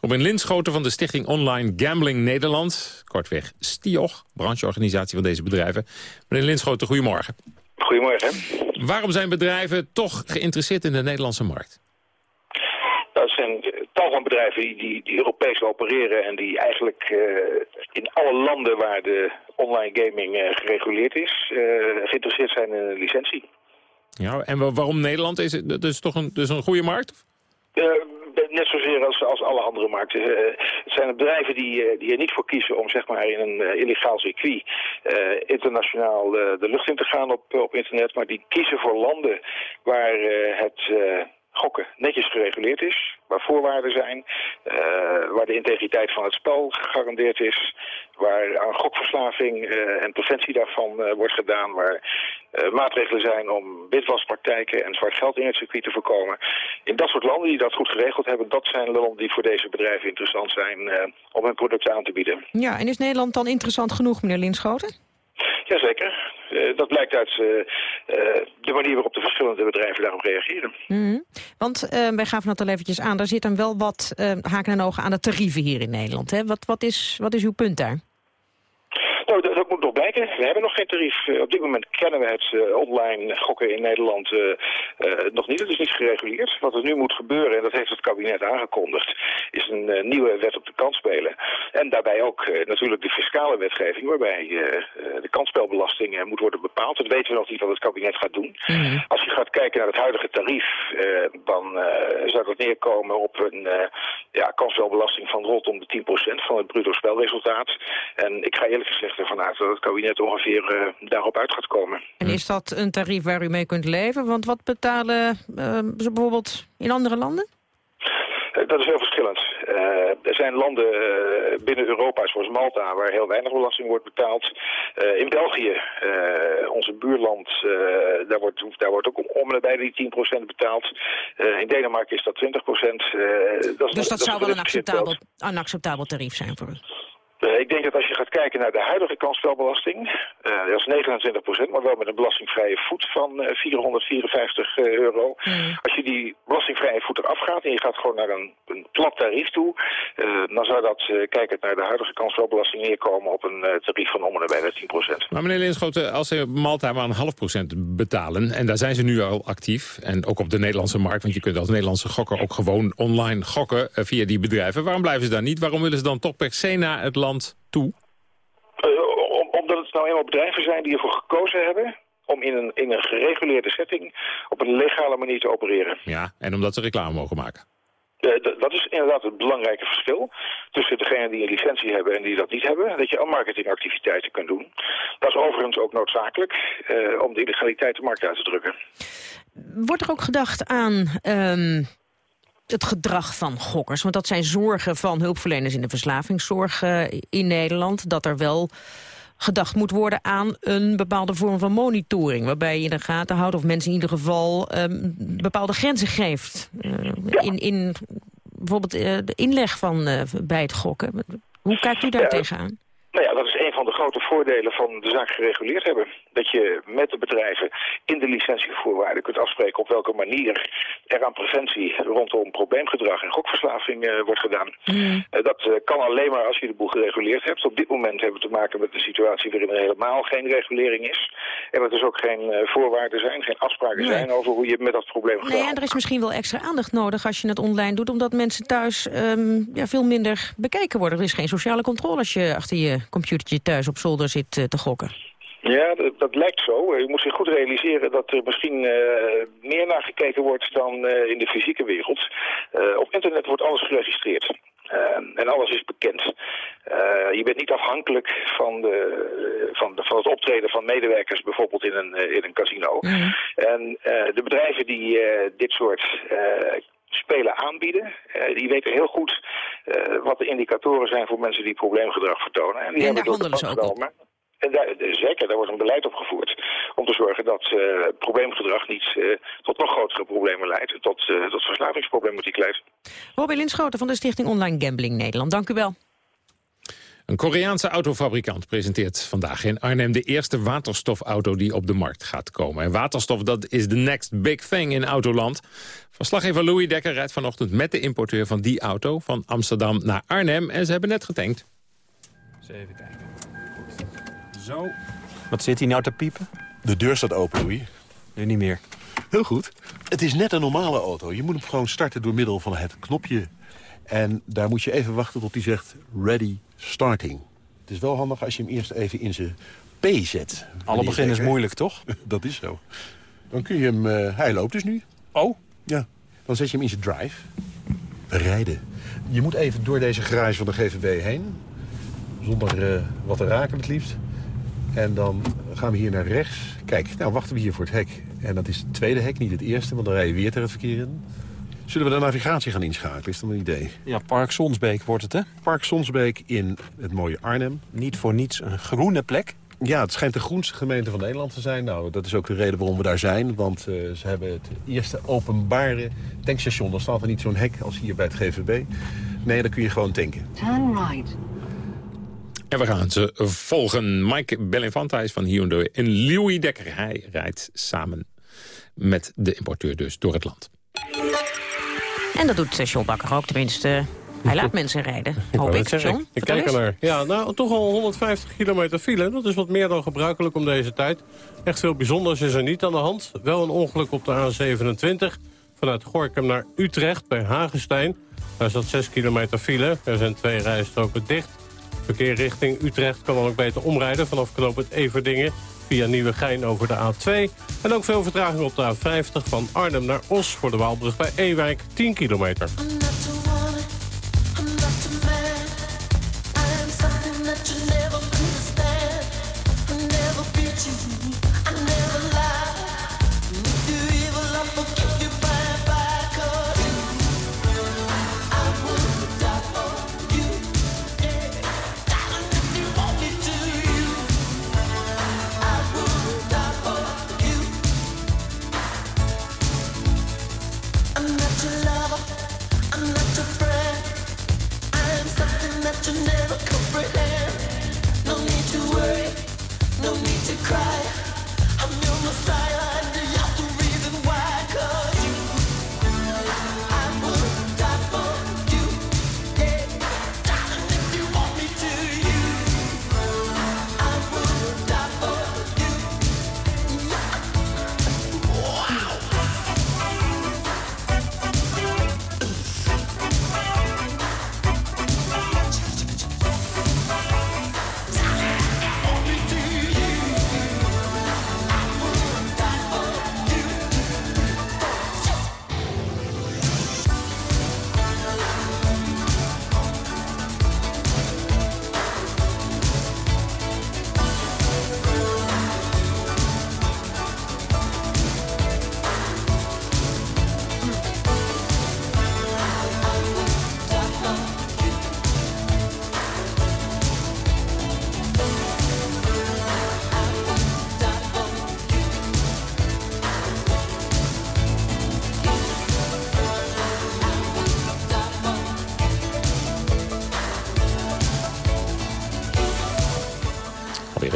Robin Linschoten van de Stichting Online Gambling Nederland. Kortweg STIOG, brancheorganisatie van deze bedrijven. Meneer Linschoten, goedemorgen. Goedemorgen. Waarom zijn bedrijven toch geïnteresseerd in de Nederlandse markt? Gewoon bedrijven die, die, die Europees opereren en die eigenlijk in alle landen waar de online gaming gereguleerd is, geïnteresseerd zijn in een licentie. Ja, en waarom Nederland? Is het dus toch een, dus een goede markt? net zozeer als, als alle andere markten. het zijn bedrijven die, die er niet voor kiezen om zeg maar in een illegaal circuit internationaal de lucht in te gaan op, op internet. Maar die kiezen voor landen waar het gokken netjes gereguleerd is, waar voorwaarden zijn, uh, waar de integriteit van het spel gegarandeerd is, waar aan gokverslaving uh, en preventie daarvan uh, wordt gedaan, waar maatregelen zijn om witwaspraktijken en zwart geld in het circuit te voorkomen. In dat soort landen die dat goed geregeld hebben, dat zijn landen die voor deze bedrijven interessant zijn om hun producten aan te bieden. Ja, en is Nederland dan interessant genoeg, meneer Linschoten? Jazeker. Uh, dat blijkt uit uh, uh, de manier waarop de verschillende bedrijven daarop reageren. Mm Want wij gaven het al eventjes aan, daar zit dan wel wat haken en ogen aan de tarieven hier in Nederland. Hè? Wat, wat, is, wat is uw punt daar? Nou, dat, dat, moet nog blijken. We hebben nog geen tarief. Uh, op dit moment kennen we het uh, online gokken in Nederland uh, nog niet. Het is niet gereguleerd. Wat er nu moet gebeuren, en dat heeft het kabinet aangekondigd, is een nieuwe wet op de kansspelen. En daarbij ook natuurlijk de fiscale wetgeving, waarbij de kansspelbelasting moet worden bepaald. Dat weten we nog niet wat het kabinet gaat doen. Mm. Als je gaat kijken naar het huidige tarief, dan zou dat neerkomen op een ja, kansspelbelasting van rondom de 10% van het bruto spelresultaat. En ik ga eerlijk gezegd ervan uit dat het kabinet ongeveer uh, daarop uit gaat komen. En is dat een tarief waar u mee kunt leven? Want wat betalen uh, ze bijvoorbeeld in andere landen? Uh, dat is heel verschillend. er zijn landen binnen Europa, zoals Malta, waar heel weinig belasting wordt betaald. in België, onze buurland, daar, wordt, daar wordt ook om en bij die 10% betaald. in Denemarken is dat 20%. dat is, dus dat, dat zou wel een acceptabel, een acceptabel tarief zijn voor u? Uh, ik denk dat als je gaat kijken naar de huidige kansspelbelasting, uh, dat is 29 procent, maar wel met een belastingvrije voet van uh, 454 euro. Mm. Als je die belastingvrije voet eraf gaat en je gaat gewoon naar een, een plat tarief toe, dan zou dat, kijkend naar de huidige kansspelbelasting, neerkomen op een tarief van om en bijna 10 procent. Maar meneer Linschoten, als ze Malta maar een half procent betalen, en daar zijn ze nu al actief, en ook op de Nederlandse markt, want je kunt als Nederlandse gokker ook gewoon online gokken via die bedrijven, waarom blijven ze daar niet? Waarom willen ze dan toch per se naar het land toe? Uh, omdat het nou eenmaal bedrijven zijn die ervoor gekozen hebben om in een, in een gereguleerde setting op een legale manier te opereren. Ja, en omdat ze reclame mogen maken. Uh, dat is inderdaad het belangrijke verschil tussen degenen die een licentie hebben en die dat niet hebben. Dat je al marketingactiviteiten kunt doen. Dat is overigens ook noodzakelijk uh, om de illegaliteit de markt uit te drukken. Wordt er ook gedacht aan um, het gedrag van gokkers? Want dat zijn zorgen van hulpverleners in de verslavingszorg uh, in Nederland. Dat er wel gedacht moet worden aan een bepaalde vorm van monitoring. Waarbij je in de gaten houdt of mensen in ieder geval um, bepaalde grenzen geeft. Uh, ja. in, in bijvoorbeeld uh, de inleg van bij het gokken. Hoe kijkt u daar ja. tegenaan? Nou ja, dat is van de grote voordelen van de zaak gereguleerd hebben. Dat je met de bedrijven in de licentievoorwaarden kunt afspreken op welke manier er aan preventie rondom probleemgedrag en gokverslaving uh, wordt gedaan. Mm. Uh, dat uh, kan alleen maar als je de boel gereguleerd hebt. Op dit moment hebben we te maken met een situatie waarin er helemaal geen regulering is. En er dus ook geen voorwaarden zijn, geen afspraken nee. zijn over hoe je met dat probleem gaat. Nee, en er is misschien wel extra aandacht nodig als je het online doet, omdat mensen thuis um, ja, veel minder bekeken worden. Er is geen sociale controle als je achter je computertje thuis op zolder zit uh, te gokken. Ja, dat, dat, lijkt zo. Je moet zich goed realiseren dat er misschien uh, meer naar gekeken wordt dan uh, in de fysieke wereld. Uh, op internet wordt alles geregistreerd. en alles is bekend. je bent niet afhankelijk van, de, van, de, van het optreden van medewerkers bijvoorbeeld in een, in een casino. Mm. En de bedrijven die dit soort spelen aanbieden. Uh, die weten heel goed uh, wat de indicatoren zijn voor mensen die probleemgedrag vertonen. En, die en hebben daar handelen ze ook op. En daar, zeker, daar wordt een beleid op gevoerd om te zorgen dat uh, probleemgedrag niet uh, tot nog grotere problemen leidt. Tot, uh, tot verslavingsproblematiek leidt. Robin Linschoten van de Stichting Online Gambling Nederland. Dank u wel. Een Koreaanse autofabrikant presenteert vandaag in Arnhem... de eerste waterstofauto die op de markt gaat komen. En waterstof, dat is de next big thing in autoland. Verslaggever Louis Dekker rijdt vanochtend met de importeur van die auto... van Amsterdam naar Arnhem en ze hebben net getankt. Eens even kijken. Zo. Wat zit hier nou te piepen? De deur staat open, Louis. Nu niet meer. Heel goed. Het is net een normale auto. Je moet hem gewoon starten door middel van het knopje En daar moet je even wachten tot hij zegt ready starting. Het is wel handig als je hem eerst even in zijn P zet. Alle begin is moeilijk, toch? Dat is zo. Dan kun je hem... eh, hij loopt dus nu. Oh? Ja. Dan zet je hem in zijn drive. Rijden. Je moet even door deze garage van de GVB heen. Zonder eh, wat te raken het liefst. En dan gaan we hier naar rechts. Kijk, nou wachten we hier voor het hek. En dat is het tweede hek, niet het eerste, want dan rij je weer tegen het verkeer in. Zullen we de navigatie gaan inschakelen? Is dat een idee? Ja, Park Sonsbeek wordt het, hè? Park Sonsbeek in het mooie Arnhem. Niet voor niets een groene plek. Ja, het schijnt de groenste gemeente van Nederland te zijn. Nou, dat is ook de reden waarom we daar zijn. Want eh, ze hebben het eerste openbare tankstation. Dan staat er niet zo'n hek als hier bij het GVB. Nee, dan kun je gewoon tanken. Turn right. En we gaan ze volgen. Mike Bellinfanta is van Hyundai en Louis Dekker. Hij rijdt samen met de importeur dus door het land. En dat doet eh, John Bakker ook, tenminste. Hij laat mensen rijden, hoop ik. John, ik kijk ernaar. Ja, nou, toch al 150 kilometer file. Dat is wat meer dan gebruikelijk om deze tijd. Echt veel bijzonders is er niet aan de hand. Wel een ongeluk op de A27 vanuit Gorkum naar Utrecht bij Hagestein. Daar staat 6 kilometer file. Er zijn twee rijstroken dicht. Verkeer richting Utrecht kan dan ook beter omrijden... vanaf knooppunt Everdingen via Nieuwegein over de A2. En ook veel vertraging op de A50 van Arnhem naar Os... voor de Waalbrug bij Ewijk, 10 kilometer.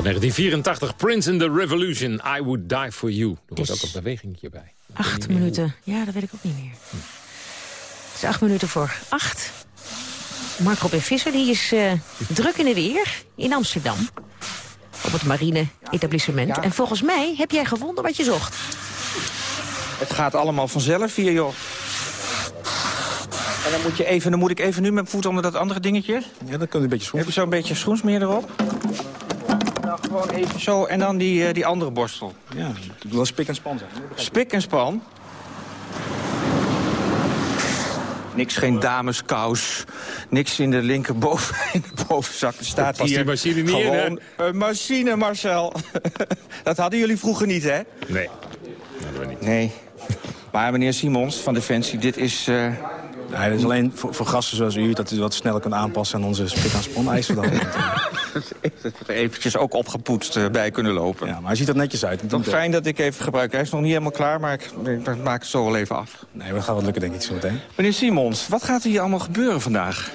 In 1984, Prince in the Revolution, I Would Die For You. Er hoort ook een bewegingje bij. Acht minuten. Ja, dat weet ik ook niet meer. Het is acht minuten voor acht. Marco B. Visser die is eh, druk in de weer in Amsterdam. Op het marine-etablissement. En volgens mij heb jij gevonden wat je zocht. Het gaat allemaal vanzelf hier, joh. En dan moet, je even, dan moet ik even nu met mijn voet onder dat andere dingetje. Ja, dan kan u een beetje schoen. Even zo'n beetje schoensmeer erop. Nou, gewoon even zo. En dan die, eh, die andere borstel. Ja, het wil spik en span zijn. Spik en span. Niks, geen dameskous. Niks in de linkerboven in de bovenzak. Er staat Past die hier machine niet in, hè? gewoon een machine, Marcel. dat hadden jullie vroeger niet, hè? Nee, hadden we niet. Nee. Maar meneer Simons van Defensie, dit is... eh, Nee, dat is alleen voor, voor gasten zoals u dat u wat sneller kunt aanpassen aan onze spik dan. we er eventjes ook opgepoetst eh, bij kunnen lopen. Ja, maar hij ziet er netjes uit. Toch fijn dat ik even gebruik. Hij is nog niet helemaal klaar, maar ik, ik maak het zo wel even af. Nee, dat gaat wel lukken denk ik zo meteen. Meneer Simons, wat gaat er hier allemaal gebeuren vandaag?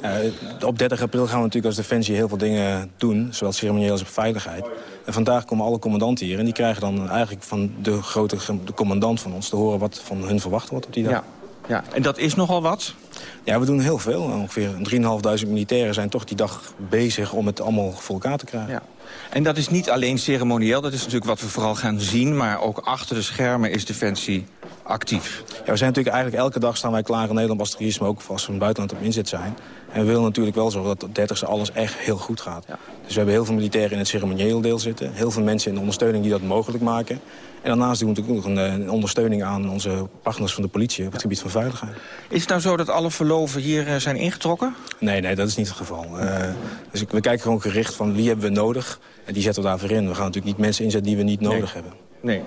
Eh, op 30 april gaan we natuurlijk als Defensie heel veel dingen doen. Zowel ceremonieel als op veiligheid. En vandaag komen alle commandanten hier. En die krijgen dan eigenlijk van de grote de commandant van ons te horen wat van hun verwacht wordt op die dag. Ja. Ja, en dat is nogal wat? Ja, we doen heel veel. Ongeveer 3.500 militairen zijn toch die dag bezig om het allemaal voor elkaar te krijgen. Ja. En dat is niet alleen ceremonieel, dat is natuurlijk wat we vooral gaan zien... maar ook achter de schermen is Defensie actief. Ja, we zijn natuurlijk eigenlijk elke dag staan wij klaar in Nederland als maar ook als we in het buitenland op inzet zijn. En we willen natuurlijk wel zorgen dat de 30ste alles echt heel goed gaat. Dus we hebben heel veel militairen in het ceremonieel deel zitten. Heel veel mensen in de ondersteuning die dat mogelijk maken. En daarnaast doen we natuurlijk ook nog een, een ondersteuning aan onze partners van de politie op het gebied van veiligheid. Is het nou zo dat alle verloven hier eh, zijn ingetrokken? Nee, nee, dat is niet het geval. Uh, dus we kijken gewoon gericht van wie hebben we nodig. En die zetten we daarvoor in. We gaan natuurlijk niet mensen inzetten die we niet nodig hebben. Nee.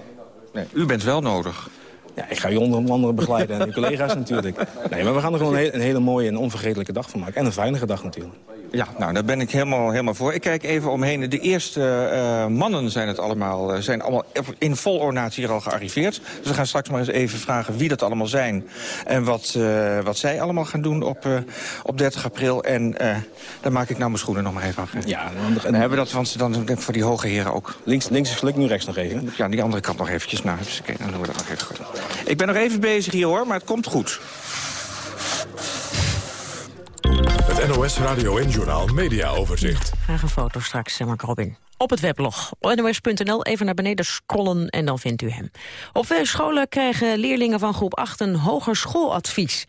nee. U bent wel nodig. Ja, ik ga je onder andere begeleiden en uw collega's natuurlijk. Nee, maar we gaan er gewoon een, hele, een hele mooie en onvergetelijke dag van maken. En een veilige dag natuurlijk. Ja, nou, daar ben ik helemaal, helemaal voor. Ik kijk even omheen. De eerste uh, mannen zijn, het allemaal, uh, zijn allemaal in vol ornaat hier al gearriveerd. Dus we gaan straks maar eens even vragen wie dat allemaal zijn. En wat, uh, wat zij allemaal gaan doen op, op 30 april. En dan maak ik nou mijn schoenen nog maar even af. Ja, dan, dan hebben we dat want dan voor die hoge heren ook. Links, links is nu rechts nog even. Ja, die andere kant nog eventjes. Nou, oké, dan doen we dat nog even goed. Ik ben nog even bezig hier hoor, maar het komt goed. NOS Radio en Journal Media Overzicht. Graag een foto straks, Mark Robin. Op het weblog nos.nl even naar beneden scrollen en dan vindt u hem. Op veel scholen krijgen leerlingen van groep 8 een hoger schooladvies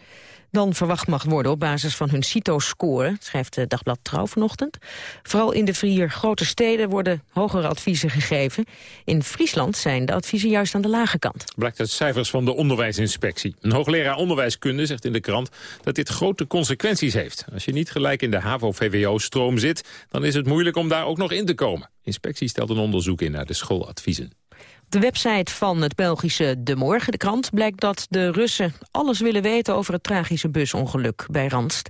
dan verwacht mag worden op basis van hun CITO-score, schrijft de Dagblad Trouw vanochtend. Vooral in de vier grote steden worden hogere adviezen gegeven. In Friesland zijn de adviezen juist aan de lage kant. Blijkt uit cijfers van de onderwijsinspectie. Een hoogleraar onderwijskunde zegt in de krant dat dit grote consequenties heeft. Als je niet gelijk in de HAVO-VWO-stroom zit, dan is het moeilijk om daar ook nog in te komen. inspectie stelt een onderzoek in naar de schooladviezen. De website van het Belgische De Morgen, de krant, blijkt dat de Russen alles willen weten over het tragische busongeluk bij Randst.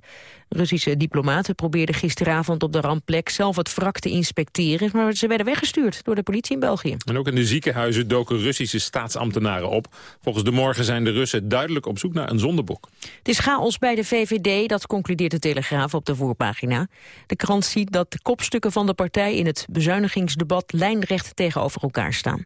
Russische diplomaten probeerden gisteravond op de rampplek zelf het wrak te inspecteren, maar ze werden weggestuurd door de politie in België. En ook in de ziekenhuizen doken Russische staatsambtenaren op. Volgens De Morgen zijn de Russen duidelijk op zoek naar een zondebok. Het is chaos bij de VVD, dat concludeert de Telegraaf op de voorpagina. De krant ziet dat de kopstukken van de partij in het bezuinigingsdebat lijnrecht tegenover elkaar staan.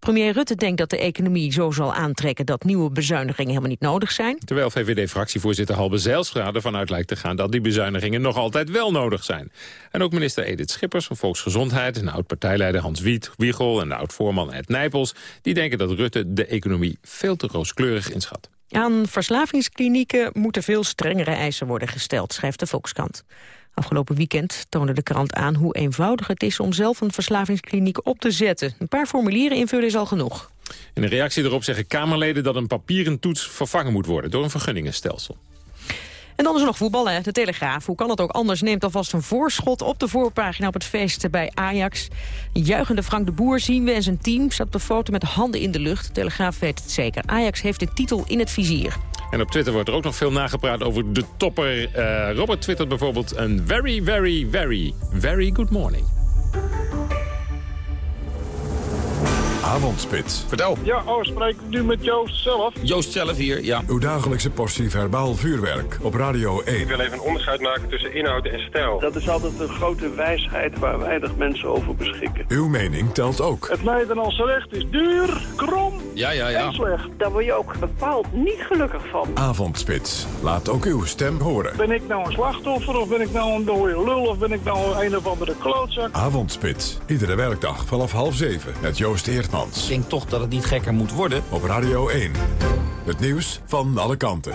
Premier Rutte denkt dat de economie zo zal aantrekken dat nieuwe bezuinigingen helemaal niet nodig zijn. Terwijl VVD-fractievoorzitter Halbe Zijlstra ervan uit lijkt te gaan dat die bezuinigingen nog altijd wel nodig zijn. En ook minister Edith Schippers van Volksgezondheid en oud-partijleider Hans Wiet, Wiegel en de oud-voorman Ed Nijpels, die denken dat Rutte de economie veel te rooskleurig inschat. Aan verslavingsklinieken moeten veel strengere eisen worden gesteld, schrijft de Volkskrant. Afgelopen weekend toonde de krant aan hoe eenvoudig het is om zelf een verslavingskliniek op te zetten. Een paar formulieren invullen is al genoeg. In reactie erop zeggen Kamerleden dat een papieren toets vervangen moet worden door een vergunningenstelsel. En dan is er nog voetbal, hè? de Telegraaf. Hoe kan het ook anders? Neemt alvast een voorschot op de voorpagina op het feest bij Ajax. Juichende Frank de Boer zien we en zijn team staat op de foto met handen in de lucht. De Telegraaf weet het zeker. Ajax heeft de titel in het vizier. En op Twitter wordt er ook nog veel nagepraat over de topper. Uh, Robert twittert bijvoorbeeld een very, very, very, very good morning. Avondspits. Vertel. Ja, oh, spreek ik nu met Joost zelf? Joost zelf hier, ja. Uw dagelijkse portie verbaal vuurwerk op Radio 1. Ik wil even een onderscheid maken tussen inhoud en stijl. Dat is altijd een grote wijsheid waar weinig mensen over beschikken. Uw mening telt ook. Het Nederlandse recht is duur, krom ja, ja, ja. en slecht. Daar word je ook bepaald niet gelukkig van. Avondspits. Laat ook uw stem horen. Ben ik nou een slachtoffer of ben ik nou een dode lul of ben ik nou een of andere klootzak? Avondspits. Iedere werkdag vanaf half zeven met Joost Eertman. Ik denk toch dat het niet gekker moet worden. Op Radio 1. Het nieuws van alle kanten.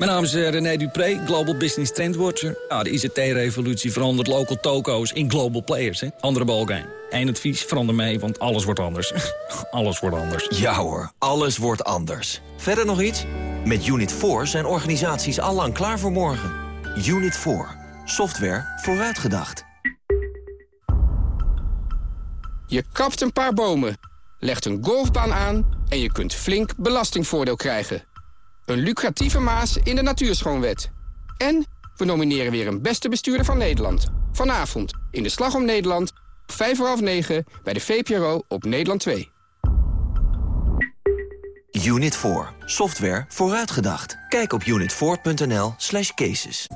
Mijn naam is eh, René Dupré, Global Business Trendwatcher. Ja, de ICT-revolutie verandert local toko's in global players. Hè? Andere balkijn. Eén advies, verander mee, want alles wordt anders. alles wordt anders. Ja hoor, alles wordt anders. Verder nog iets? Met Unit 4 zijn organisaties allang klaar voor morgen. Unit 4. Software vooruitgedacht. Je kapt een paar bomen, legt een golfbaan aan... en je kunt flink belastingvoordeel krijgen. Een lucratieve maas in de Natuurschoonwet. En we nomineren weer een beste bestuurder van Nederland. Vanavond in de Slag om Nederland, 5 voor half 9 bij de VPRO op Nederland 2. Unit 4. Software vooruitgedacht. Kijk op unit4.nl slash cases.